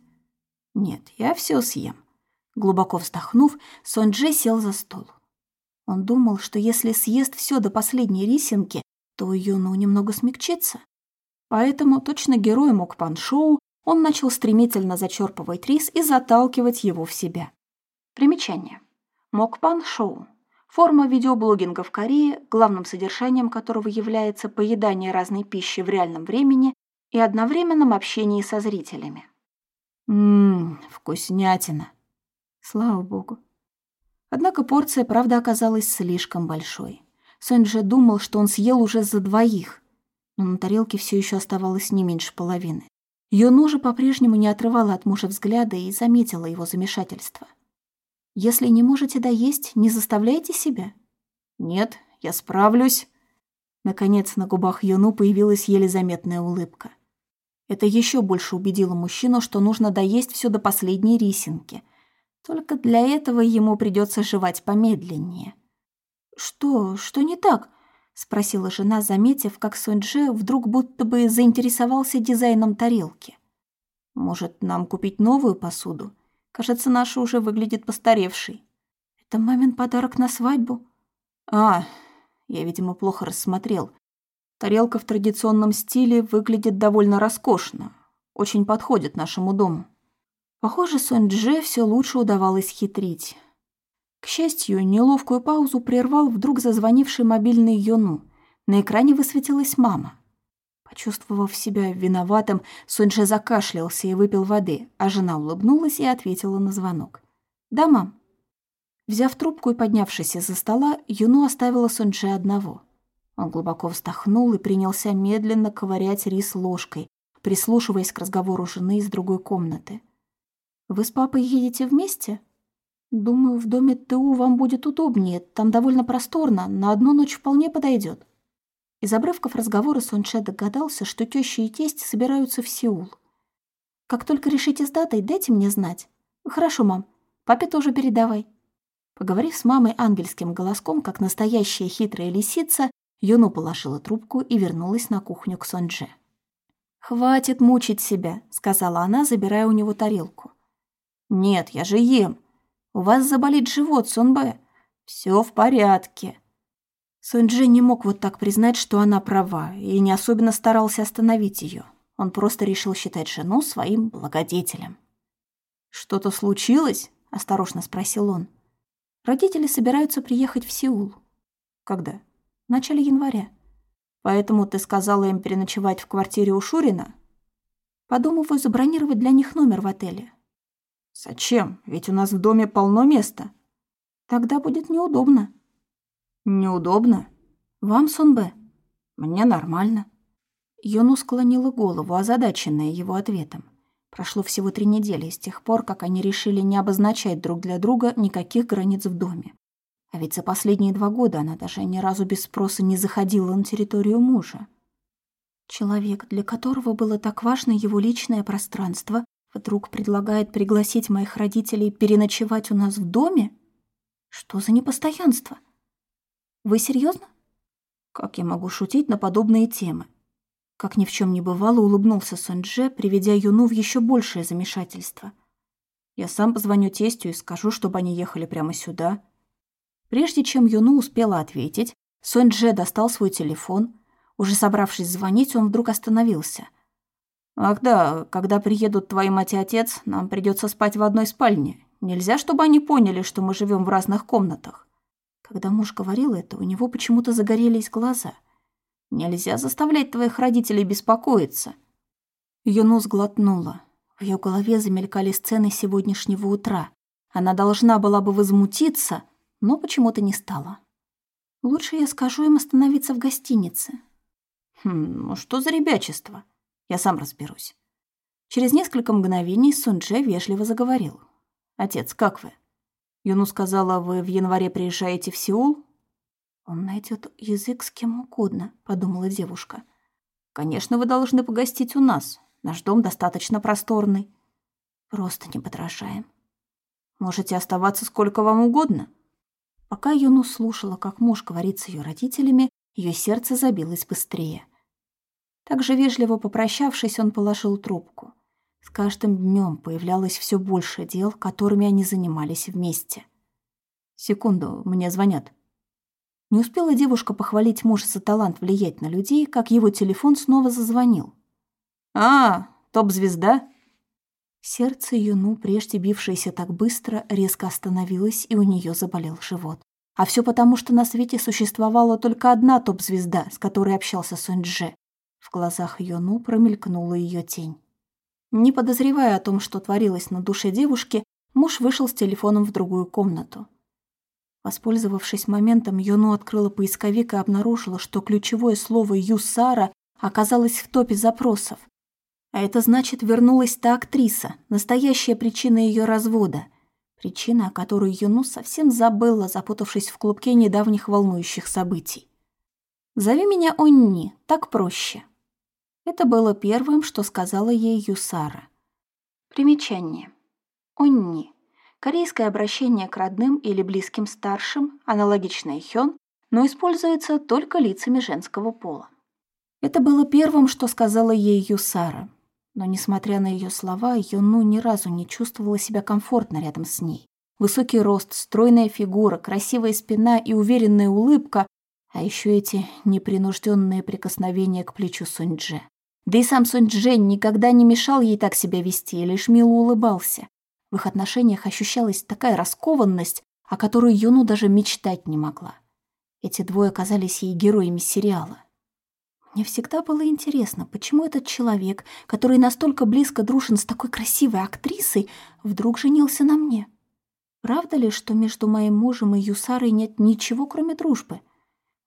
«Нет, я все съем». Глубоко вздохнув, Сонджи сел за стол. Он думал, что если съест все до последней рисинки, то Юну немного смягчится. Поэтому точно герой Мокпан-шоу он начал стремительно зачерпывать рис и заталкивать его в себя. Примечание. Мокпан-шоу – форма видеоблогинга в Корее, главным содержанием которого является поедание разной пищи в реальном времени и одновременном общении со зрителями. Ммм, вкуснятина. Слава богу. Однако порция, правда, оказалась слишком большой. Сэнджи думал, что он съел уже за двоих, но на тарелке все еще оставалось не меньше половины. Юну же по-прежнему не отрывала от мужа взгляда и заметила его замешательство. «Если не можете доесть, не заставляйте себя». «Нет, я справлюсь». Наконец на губах Юну появилась еле заметная улыбка. Это еще больше убедило мужчину, что нужно доесть все до последней рисинки. Только для этого ему придется жевать помедленнее. «Что? Что не так?» — спросила жена, заметив, как Суньдже вдруг будто бы заинтересовался дизайном тарелки. «Может, нам купить новую посуду? Кажется, наша уже выглядит постаревшей». «Это мамин подарок на свадьбу?» «А, я, видимо, плохо рассмотрел. Тарелка в традиционном стиле выглядит довольно роскошно. Очень подходит нашему дому. Похоже, Сунь-Дже все лучше удавалось хитрить. К счастью, неловкую паузу прервал вдруг зазвонивший мобильный Йону. На экране высветилась мама. Почувствовав себя виноватым, Суньже закашлялся и выпил воды, а жена улыбнулась и ответила на звонок. «Да, мам». Взяв трубку и поднявшись из-за стола, Юну оставила Суньже одного. Он глубоко вздохнул и принялся медленно ковырять рис ложкой, прислушиваясь к разговору жены из другой комнаты. «Вы с папой едете вместе?» «Думаю, в доме ТУ вам будет удобнее. Там довольно просторно, на одну ночь вполне подойдет». Из обрывков разговора Сонче догадался, что теща и тесть собираются в Сеул. «Как только решите с датой, дайте мне знать». «Хорошо, мам. Папе тоже передавай». Поговорив с мамой ангельским голоском, как настоящая хитрая лисица, Юну положила трубку и вернулась на кухню к Сонже. «Хватит мучить себя», — сказала она, забирая у него тарелку. «Нет, я же ем. У вас заболит живот, Сонбэ. Все в порядке». Сонджи не мог вот так признать, что она права, и не особенно старался остановить ее. Он просто решил считать жену своим благодетелем. «Что-то случилось?» – осторожно спросил он. «Родители собираются приехать в Сеул». «Когда?» В начале января. Поэтому ты сказала им переночевать в квартире у Шурина? Подумываю забронировать для них номер в отеле. Зачем? Ведь у нас в доме полно места. Тогда будет неудобно. Неудобно? Вам, Сонбе? Мне нормально. Йону склонила голову, озадаченная его ответом. Прошло всего три недели с тех пор, как они решили не обозначать друг для друга никаких границ в доме. А ведь за последние два года она даже ни разу без спроса не заходила на территорию мужа. Человек, для которого было так важно его личное пространство, вдруг предлагает пригласить моих родителей переночевать у нас в доме? Что за непостоянство? Вы серьезно? Как я могу шутить на подобные темы? Как ни в чем не бывало, улыбнулся Сонже, приведя Юну в еще большее замешательство. Я сам позвоню тестю и скажу, чтобы они ехали прямо сюда. Прежде чем Юну успела ответить, Сонь Дже достал свой телефон. Уже собравшись звонить, он вдруг остановился. «Ах да, когда приедут твои мать и отец, нам придется спать в одной спальне. Нельзя, чтобы они поняли, что мы живем в разных комнатах». Когда муж говорил это, у него почему-то загорелись глаза. «Нельзя заставлять твоих родителей беспокоиться». Юну сглотнула. В ее голове замелькали сцены сегодняшнего утра. Она должна была бы возмутиться, но почему-то не стала. Лучше я скажу им остановиться в гостинице. Хм, ну что за ребячество? Я сам разберусь. Через несколько мгновений Сунже вежливо заговорил. «Отец, как вы?» Юну сказала, вы в январе приезжаете в Сеул? Он найдет язык с кем угодно, подумала девушка. Конечно, вы должны погостить у нас. Наш дом достаточно просторный. Просто не подражаем. Можете оставаться сколько вам угодно. Пока Юну слушала, как муж говорит с ее родителями, ее сердце забилось быстрее. Так же вежливо попрощавшись, он положил трубку. С каждым днем появлялось все больше дел, которыми они занимались вместе. «Секунду, мне звонят». Не успела девушка похвалить мужа за талант влиять на людей, как его телефон снова зазвонил. «А, топ-звезда?» Сердце Юну, прежде бившееся так быстро, резко остановилось, и у нее заболел живот. А все потому, что на свете существовала только одна топ-звезда, с которой общался Сунь-Дже. В глазах Юну промелькнула ее тень. Не подозревая о том, что творилось на душе девушки, муж вышел с телефоном в другую комнату. Воспользовавшись моментом, Йону открыла поисковик и обнаружила, что ключевое слово «Юсара» оказалось в топе запросов. А это значит, вернулась та актриса, настоящая причина ее развода. Причина, о которой Юну совсем забыла, запутавшись в клубке недавних волнующих событий. «Зови меня Онни, так проще». Это было первым, что сказала ей Юсара. Примечание. Онни. Корейское обращение к родным или близким старшим, аналогичное хён, но используется только лицами женского пола. Это было первым, что сказала ей Юсара. Но, несмотря на ее слова, Юну ни разу не чувствовала себя комфортно рядом с ней. Высокий рост, стройная фигура, красивая спина и уверенная улыбка, а еще эти непринужденные прикосновения к плечу Суньдже. Да и сам Суньдже никогда не мешал ей так себя вести, лишь мило улыбался. В их отношениях ощущалась такая раскованность, о которой Юну даже мечтать не могла. Эти двое оказались ей героями сериала. Мне всегда было интересно, почему этот человек, который настолько близко дружен с такой красивой актрисой, вдруг женился на мне. Правда ли, что между моим мужем и Юсарой нет ничего, кроме дружбы?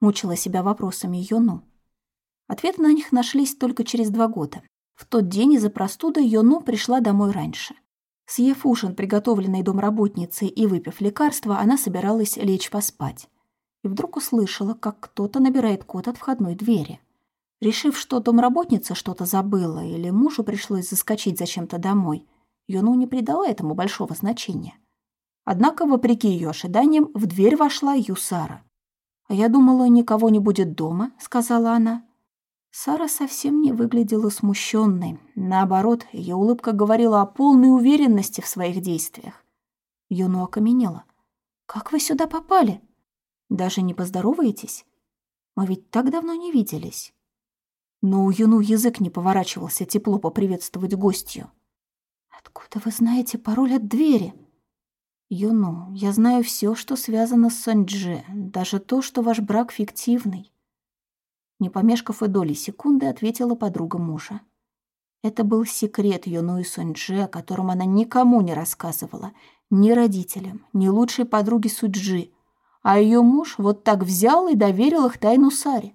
Мучила себя вопросами Йону. Ответы на них нашлись только через два года. В тот день из-за простуды Йону пришла домой раньше. Съев ужин, приготовленный домработницей, и выпив лекарства, она собиралась лечь поспать. И вдруг услышала, как кто-то набирает код от входной двери. Решив, что домработница что-то забыла или мужу пришлось заскочить зачем-то домой, Юну не придала этому большого значения. Однако, вопреки ее ожиданиям, в дверь вошла Юсара. «А я думала, никого не будет дома», — сказала она. Сара совсем не выглядела смущенной. Наоборот, ее улыбка говорила о полной уверенности в своих действиях. Юну окаменела. «Как вы сюда попали? Даже не поздороваетесь? Мы ведь так давно не виделись» но у Юну язык не поворачивался тепло поприветствовать гостью. «Откуда вы знаете пароль от двери?» «Юну, я знаю все, что связано с Сонджи, даже то, что ваш брак фиктивный». Не помешков и доли секунды, ответила подруга мужа. Это был секрет Юну и Сонджи, о котором она никому не рассказывала, ни родителям, ни лучшей подруге Суджи, а ее муж вот так взял и доверил их тайну Саре.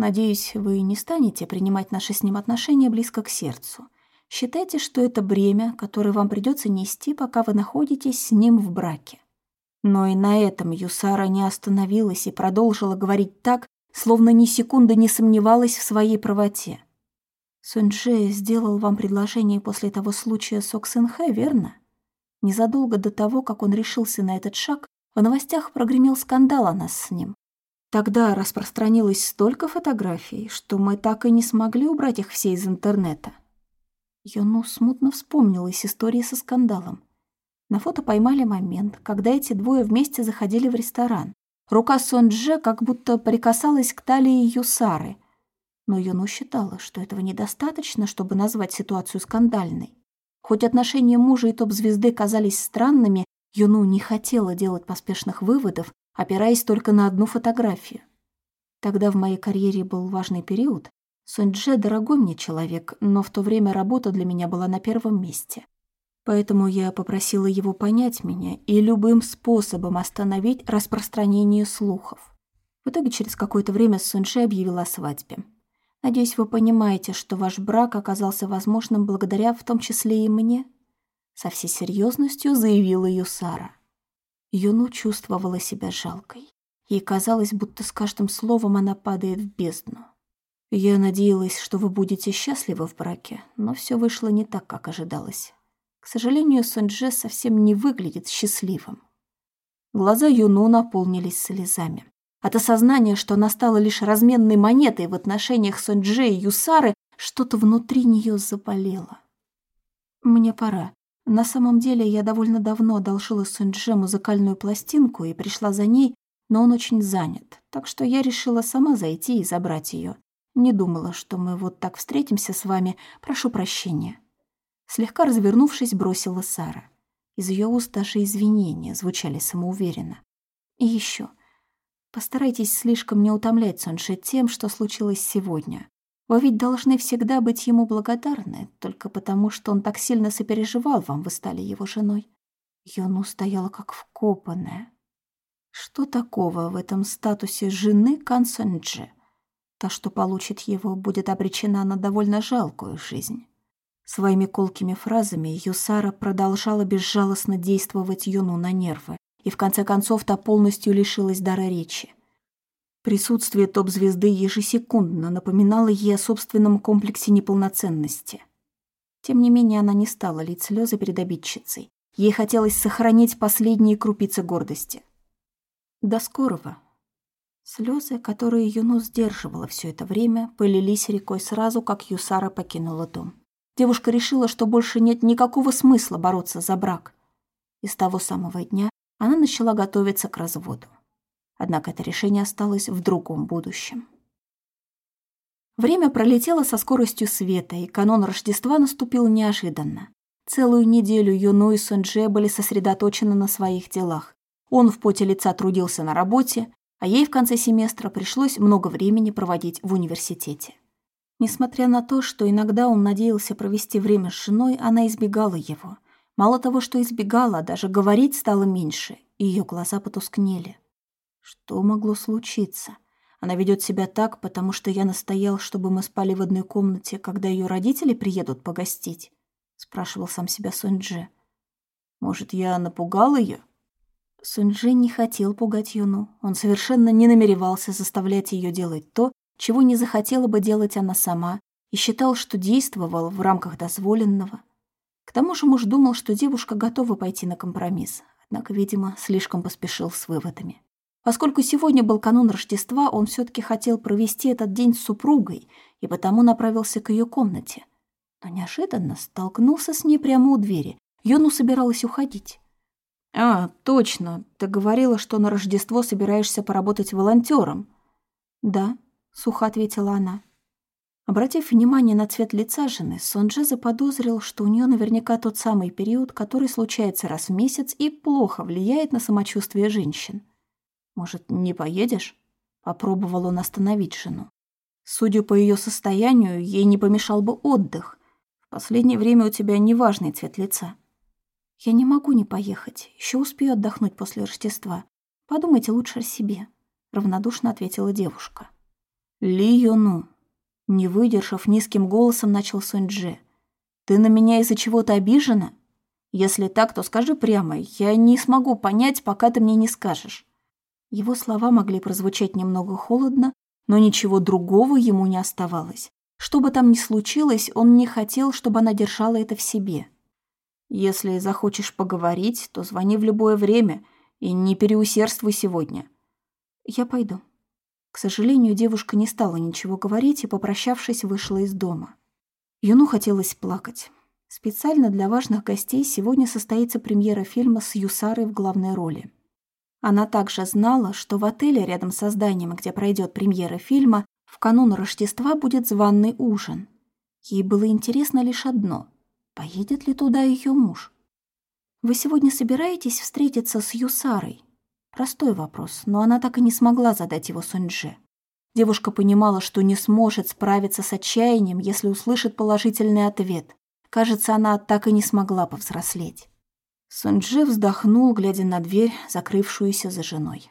Надеюсь, вы не станете принимать наши с ним отношения близко к сердцу. Считайте, что это бремя, которое вам придется нести, пока вы находитесь с ним в браке. Но и на этом Юсара не остановилась и продолжила говорить так, словно ни секунды не сомневалась в своей правоте. Суньчжэ сделал вам предложение после того случая с Оксенхэ, верно? Незадолго до того, как он решился на этот шаг, в новостях прогремел скандал о нас с ним. Тогда распространилось столько фотографий, что мы так и не смогли убрать их все из интернета. Юну смутно вспомнилась история со скандалом. На фото поймали момент, когда эти двое вместе заходили в ресторан. Рука Сондже как будто прикасалась к талии Юсары. Но Юну считала, что этого недостаточно, чтобы назвать ситуацию скандальной. Хоть отношения мужа и топ-звезды казались странными, Юну не хотела делать поспешных выводов опираясь только на одну фотографию. Тогда в моей карьере был важный период. Суньдже дорогой мне человек, но в то время работа для меня была на первом месте. Поэтому я попросила его понять меня и любым способом остановить распространение слухов. В итоге через какое-то время Суньше объявила о свадьбе. Надеюсь, вы понимаете, что ваш брак оказался возможным благодаря в том числе и мне. Со всей серьезностью заявила Юсара. Юну чувствовала себя жалкой. Ей казалось, будто с каждым словом она падает в бездну. Я надеялась, что вы будете счастливы в браке, но все вышло не так, как ожидалось. К сожалению, Сонджи совсем не выглядит счастливым. Глаза Юну наполнились слезами. От осознания, что она стала лишь разменной монетой в отношениях Сонджи и Юсары, что-то внутри нее заболело. «Мне пора. На самом деле я довольно давно одолжила Суньдже музыкальную пластинку и пришла за ней, но он очень занят, так что я решила сама зайти и забрать ее. Не думала, что мы вот так встретимся с вами. Прошу прощения. Слегка развернувшись, бросила Сара. Из ее уст даже извинения звучали самоуверенно. И еще. Постарайтесь слишком не утомлять Сонши тем, что случилось сегодня. Вы ведь должны всегда быть ему благодарны, только потому, что он так сильно сопереживал вам, вы стали его женой. Йону стояла как вкопанная. Что такого в этом статусе жены Кансонджи? Та, что получит его, будет обречена на довольно жалкую жизнь. Своими колкими фразами Юсара продолжала безжалостно действовать Юну на нервы, и в конце концов та полностью лишилась дара речи. Присутствие топ-звезды ежесекундно напоминало ей о собственном комплексе неполноценности. Тем не менее, она не стала лить слезы перед обидчицей. Ей хотелось сохранить последние крупицы гордости. До скорого. Слезы, которые Юну сдерживала все это время, полились рекой сразу, как Юсара покинула дом. Девушка решила, что больше нет никакого смысла бороться за брак. И с того самого дня она начала готовиться к разводу. Однако это решение осталось в другом будущем. Время пролетело со скоростью света, и канон Рождества наступил неожиданно. Целую неделю Юну и Сунже были сосредоточены на своих делах. Он в поте лица трудился на работе, а ей в конце семестра пришлось много времени проводить в университете. Несмотря на то, что иногда он надеялся провести время с женой, она избегала его. Мало того, что избегала, даже говорить стало меньше, и ее глаза потускнели. Что могло случиться? Она ведет себя так, потому что я настоял, чтобы мы спали в одной комнате, когда ее родители приедут погостить? Спрашивал сам себя Суньджи. Может, я напугал ее? Суньджи не хотел пугать Юну. Он совершенно не намеревался заставлять ее делать то, чего не захотела бы делать она сама, и считал, что действовал в рамках дозволенного. К тому же муж думал, что девушка готова пойти на компромисс, однако, видимо, слишком поспешил с выводами. Поскольку сегодня был канун Рождества, он все-таки хотел провести этот день с супругой и потому направился к ее комнате. Но неожиданно столкнулся с ней прямо у двери. Йону собиралась уходить. «А, точно, ты говорила, что на Рождество собираешься поработать волонтером. «Да», — сухо ответила она. Обратив внимание на цвет лица жены, Сонджи заподозрил, что у нее наверняка тот самый период, который случается раз в месяц и плохо влияет на самочувствие женщин. «Может, не поедешь?» Попробовал он остановить жену. Судя по ее состоянию, ей не помешал бы отдых. В последнее время у тебя неважный цвет лица. Я не могу не поехать. Еще успею отдохнуть после Рождества. Подумайте лучше о себе, равнодушно ответила девушка. Ли Йону, не выдержав, низким голосом начал Сунь-Дже. Ты на меня из-за чего-то обижена? Если так, то скажи прямо. Я не смогу понять, пока ты мне не скажешь. Его слова могли прозвучать немного холодно, но ничего другого ему не оставалось. Что бы там ни случилось, он не хотел, чтобы она держала это в себе. «Если захочешь поговорить, то звони в любое время и не переусердствуй сегодня». «Я пойду». К сожалению, девушка не стала ничего говорить и, попрощавшись, вышла из дома. Юну хотелось плакать. Специально для важных гостей сегодня состоится премьера фильма с Юсарой в главной роли. Она также знала, что в отеле рядом с зданием, где пройдет премьера фильма, в канун Рождества будет званный ужин. Ей было интересно лишь одно – поедет ли туда ее муж? «Вы сегодня собираетесь встретиться с Юсарой?» Простой вопрос, но она так и не смогла задать его Суньже. Девушка понимала, что не сможет справиться с отчаянием, если услышит положительный ответ. Кажется, она так и не смогла повзрослеть. Сунджи вздохнул, глядя на дверь, закрывшуюся за женой.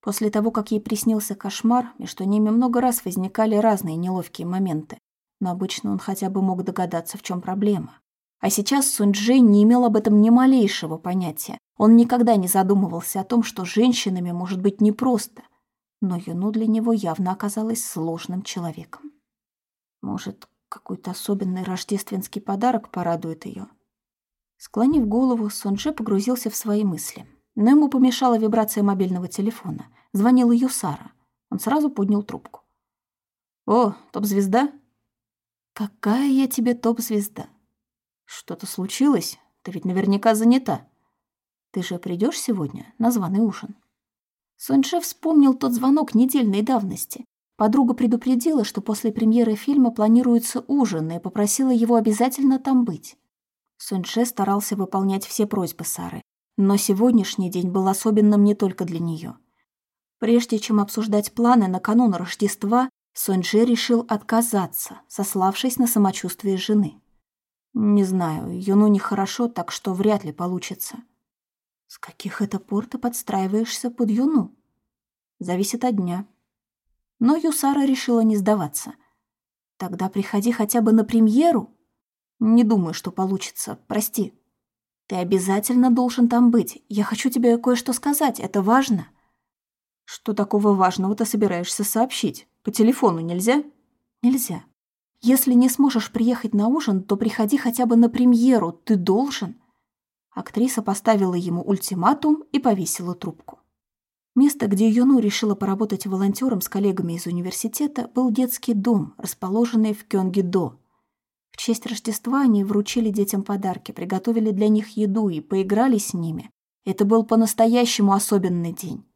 После того, как ей приснился кошмар, между ними много раз возникали разные неловкие моменты, но обычно он хотя бы мог догадаться, в чем проблема. А сейчас Сунджи не имел об этом ни малейшего понятия. Он никогда не задумывался о том, что женщинами может быть непросто. Но Юну для него явно оказалась сложным человеком. Может, какой-то особенный рождественский подарок порадует ее? Склонив голову, Сонже погрузился в свои мысли. Но ему помешала вибрация мобильного телефона. Звонила Юсара. Он сразу поднял трубку. «О, топ-звезда?» «Какая я тебе топ-звезда?» «Что-то случилось? Ты ведь наверняка занята. Ты же придешь сегодня на званый ужин?» Сонже вспомнил тот звонок недельной давности. Подруга предупредила, что после премьеры фильма планируется ужин, и попросила его обязательно там быть. Суньше старался выполнять все просьбы Сары, но сегодняшний день был особенным не только для нее. Прежде чем обсуждать планы на канун Рождества, Суньше решил отказаться, сославшись на самочувствие жены. «Не знаю, Юну нехорошо, так что вряд ли получится». С каких это пор ты подстраиваешься под Юну? Зависит от дня. Но Юсара решила не сдаваться. Тогда приходи хотя бы на премьеру. Не думаю, что получится, прости. Ты обязательно должен там быть. Я хочу тебе кое-что сказать, это важно. Что такого важного ты собираешься сообщить? По телефону нельзя? Нельзя. Если не сможешь приехать на ужин, то приходи хотя бы на премьеру, ты должен. Актриса поставила ему ультиматум и повесила трубку. Место, где Юну решила поработать волонтером с коллегами из университета, был детский дом, расположенный в Кёнги-до. В честь Рождества они вручили детям подарки, приготовили для них еду и поиграли с ними. Это был по-настоящему особенный день.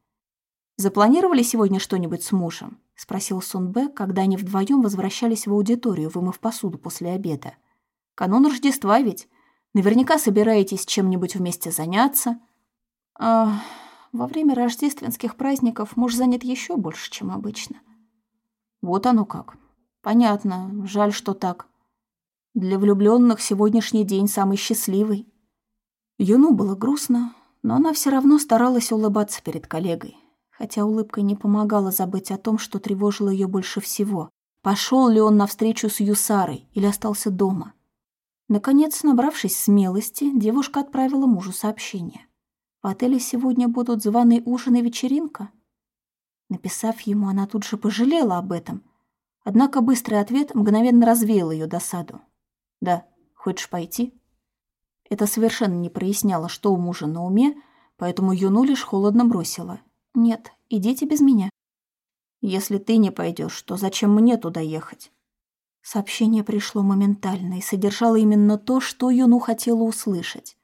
«Запланировали сегодня что-нибудь с мужем?» — спросил Сон Бэ, когда они вдвоем возвращались в аудиторию, вымыв посуду после обеда. «Канун Рождества ведь. Наверняка собираетесь чем-нибудь вместе заняться». «А, во время рождественских праздников муж занят еще больше, чем обычно». «Вот оно как. Понятно. Жаль, что так. Для влюбленных сегодняшний день самый счастливый». Юну было грустно, но она все равно старалась улыбаться перед коллегой, хотя улыбка не помогала забыть о том, что тревожило ее больше всего. Пошел ли он навстречу с Юсарой или остался дома? Наконец, набравшись смелости, девушка отправила мужу сообщение. В отеле сегодня будут званый ужин и вечеринка. Написав ему, она тут же пожалела об этом. Однако быстрый ответ мгновенно развеял ее досаду. «Да, хочешь пойти?» Это совершенно не проясняло, что у мужа на уме, поэтому Юну лишь холодно бросила. «Нет, идите без меня». «Если ты не пойдешь, то зачем мне туда ехать?» Сообщение пришло моментально и содержало именно то, что Юну хотела услышать.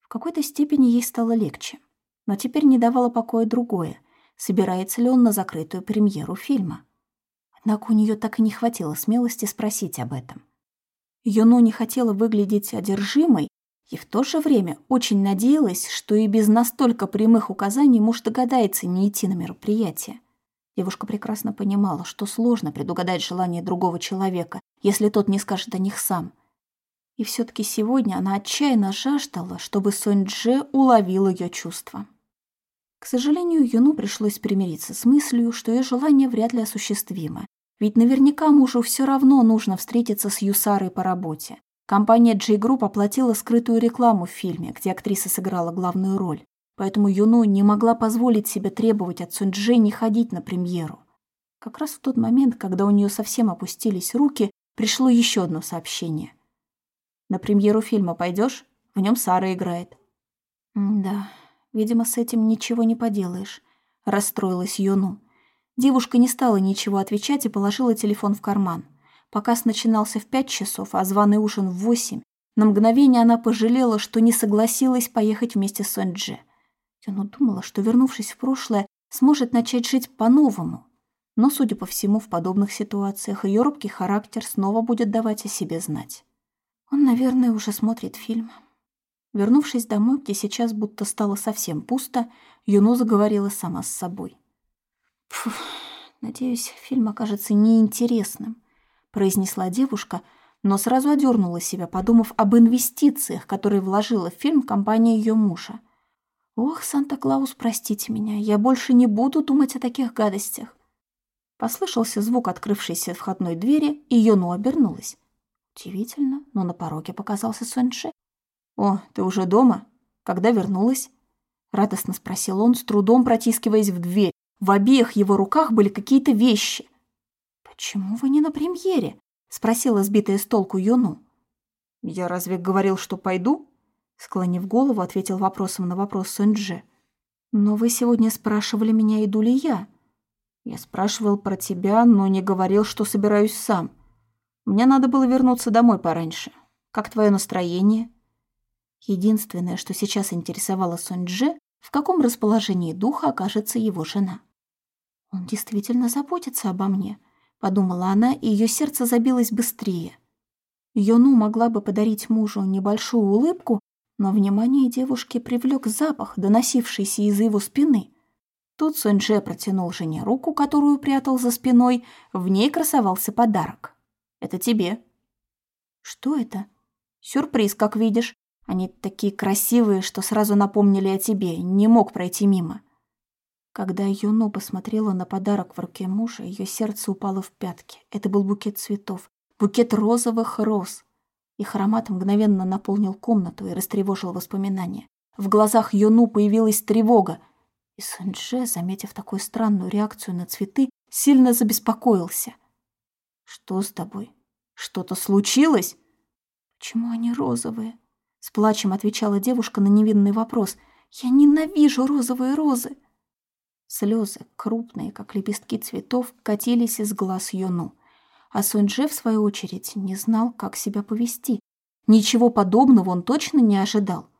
В какой-то степени ей стало легче, но теперь не давало покоя другое. Собирается ли он на закрытую премьеру фильма? Однако у нее так и не хватило смелости спросить об этом. Юну не хотела выглядеть одержимой и в то же время очень надеялась, что и без настолько прямых указаний муж догадается не идти на мероприятие. Девушка прекрасно понимала, что сложно предугадать желание другого человека, если тот не скажет о них сам. И все таки сегодня она отчаянно жаждала, чтобы Сонь Дже уловил ее чувства. К сожалению, Юну пришлось примириться с мыслью, что ее желание вряд ли осуществимо. Ведь наверняка мужу все равно нужно встретиться с Юсарой по работе. Компания J-Group оплатила скрытую рекламу в фильме, где актриса сыграла главную роль поэтому Юну не могла позволить себе требовать от Сунджи не ходить на премьеру. Как раз в тот момент, когда у нее совсем опустились руки, пришло еще одно сообщение. «На премьеру фильма пойдешь? В нем Сара играет». «Да, видимо, с этим ничего не поделаешь», — расстроилась Юну. Девушка не стала ничего отвечать и положила телефон в карман. Показ начинался в пять часов, а званый ужин в восемь. На мгновение она пожалела, что не согласилась поехать вместе с Сунджи. Юну думала, что, вернувшись в прошлое, сможет начать жить по-новому. Но, судя по всему, в подобных ситуациях ее робкий характер снова будет давать о себе знать. Он, наверное, уже смотрит фильм. Вернувшись домой, где сейчас будто стало совсем пусто, Юну заговорила сама с собой. «Фух, надеюсь, фильм окажется неинтересным», — произнесла девушка, но сразу одернула себя, подумав об инвестициях, которые вложила в фильм компания ее мужа — Ох, Санта-Клаус, простите меня, я больше не буду думать о таких гадостях. Послышался звук открывшейся входной двери, и Йону обернулась. Удивительно, но на пороге показался Суньше. «О, ты уже дома? Когда вернулась?» Радостно спросил он, с трудом протискиваясь в дверь. В обеих его руках были какие-то вещи. «Почему вы не на премьере?» — спросила сбитая с толку Йону. «Я разве говорил, что пойду?» Склонив голову, ответил вопросом на вопрос Сунджи. «Но вы сегодня спрашивали меня, иду ли я?» «Я спрашивал про тебя, но не говорил, что собираюсь сам. Мне надо было вернуться домой пораньше. Как твое настроение?» Единственное, что сейчас интересовало Сунджи, в каком расположении духа окажется его жена. «Он действительно заботится обо мне», — подумала она, и ее сердце забилось быстрее. Йону могла бы подарить мужу небольшую улыбку, но внимание девушки привлек запах, доносившийся из его спины. Тут Суньже протянул жене руку, которую прятал за спиной, в ней красовался подарок. «Это тебе». «Что это?» «Сюрприз, как видишь. Они такие красивые, что сразу напомнили о тебе, не мог пройти мимо. Когда Юну посмотрела на подарок в руке мужа, ее сердце упало в пятки. Это был букет цветов, букет розовых роз. Их аромат мгновенно наполнил комнату и растревожил воспоминания. В глазах Юну появилась тревога. И Сэнже, заметив такую странную реакцию на цветы, сильно забеспокоился. «Что с тобой? Что-то случилось?» «Почему они розовые?» С плачем отвечала девушка на невинный вопрос. «Я ненавижу розовые розы!» Слезы, крупные, как лепестки цветов, катились из глаз Йону. А Суньже, в свою очередь, не знал, как себя повести. Ничего подобного он точно не ожидал.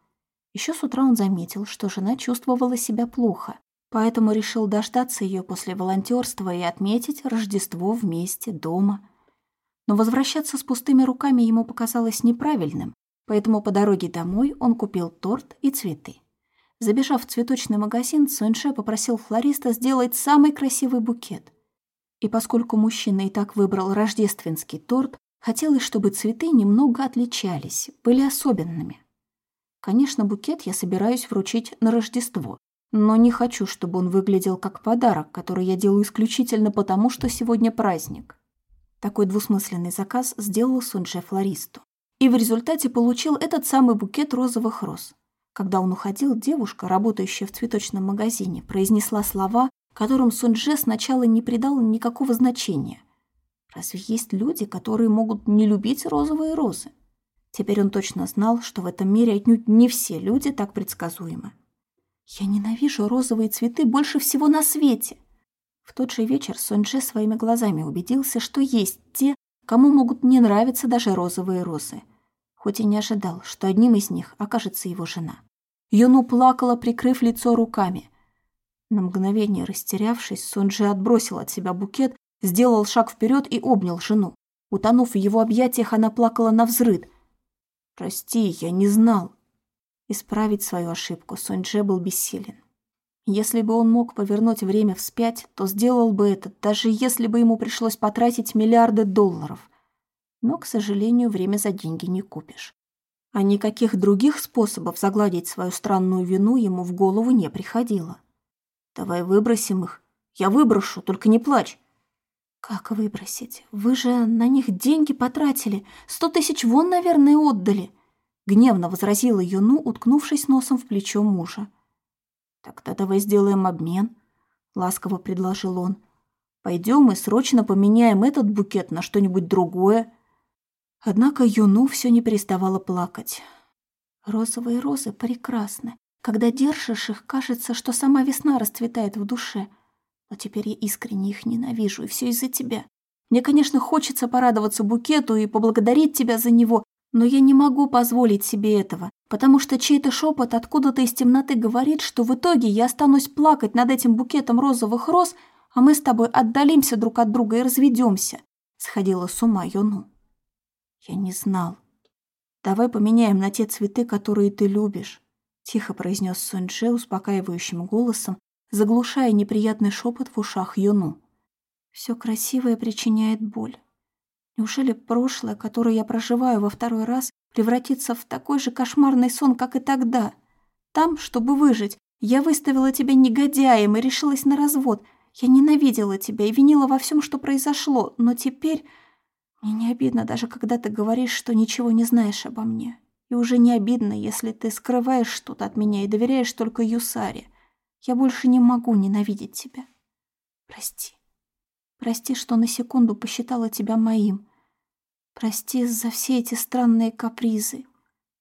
Еще с утра он заметил, что жена чувствовала себя плохо, поэтому решил дождаться ее после волонтерства и отметить Рождество вместе, дома. Но возвращаться с пустыми руками ему показалось неправильным, поэтому по дороге домой он купил торт и цветы. Забежав в цветочный магазин, Суньше попросил флориста сделать самый красивый букет. И поскольку мужчина и так выбрал рождественский торт, хотелось, чтобы цветы немного отличались, были особенными. Конечно, букет я собираюсь вручить на Рождество, но не хочу, чтобы он выглядел как подарок, который я делаю исключительно потому, что сегодня праздник. Такой двусмысленный заказ сделал Суньше флористу. И в результате получил этот самый букет розовых роз. Когда он уходил, девушка, работающая в цветочном магазине, произнесла слова, которым Сунже сначала не придал никакого значения. Разве есть люди, которые могут не любить розовые розы? Теперь он точно знал, что в этом мире отнюдь не все люди так предсказуемы. «Я ненавижу розовые цветы больше всего на свете!» В тот же вечер Сунже своими глазами убедился, что есть те, кому могут не нравиться даже розовые розы – хоть и не ожидал, что одним из них окажется его жена. Юну плакала, прикрыв лицо руками. На мгновение растерявшись, Сунджи отбросил от себя букет, сделал шаг вперед и обнял жену. Утонув в его объятиях, она плакала на взрыд. «Прости, я не знал». Исправить свою ошибку Сунже был бессилен. Если бы он мог повернуть время вспять, то сделал бы это, даже если бы ему пришлось потратить миллиарды долларов но, к сожалению, время за деньги не купишь. А никаких других способов загладить свою странную вину ему в голову не приходило. «Давай выбросим их. Я выброшу, только не плачь». «Как выбросить? Вы же на них деньги потратили. Сто тысяч вон, наверное, отдали». Гневно возразила Юну, уткнувшись носом в плечо мужа. «Тогда давай сделаем обмен», — ласково предложил он. «Пойдем и срочно поменяем этот букет на что-нибудь другое. Однако Юну все не переставала плакать. Розовые розы прекрасны. Когда держишь их, кажется, что сама весна расцветает в душе. Но теперь я искренне их ненавижу, и все из-за тебя. Мне, конечно, хочется порадоваться букету и поблагодарить тебя за него, но я не могу позволить себе этого, потому что чей-то шепот откуда-то из темноты говорит, что в итоге я останусь плакать над этим букетом розовых роз, а мы с тобой отдалимся друг от друга и разведемся. Сходила с ума Юну. Я не знал. Давай поменяем на те цветы, которые ты любишь, тихо произнес Суньше успокаивающим голосом, заглушая неприятный шепот в ушах Юну. Все красивое причиняет боль. Неужели прошлое, которое я проживаю во второй раз, превратится в такой же кошмарный сон, как и тогда? Там, чтобы выжить, я выставила тебя негодяем и решилась на развод. Я ненавидела тебя и винила во всем, что произошло, но теперь мне не обидно даже, когда ты говоришь, что ничего не знаешь обо мне. И уже не обидно, если ты скрываешь что-то от меня и доверяешь только Юсаре. Я больше не могу ненавидеть тебя. Прости. Прости, что на секунду посчитала тебя моим. Прости за все эти странные капризы.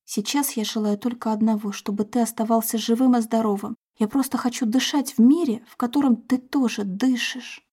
Сейчас я желаю только одного, чтобы ты оставался живым и здоровым. Я просто хочу дышать в мире, в котором ты тоже дышишь.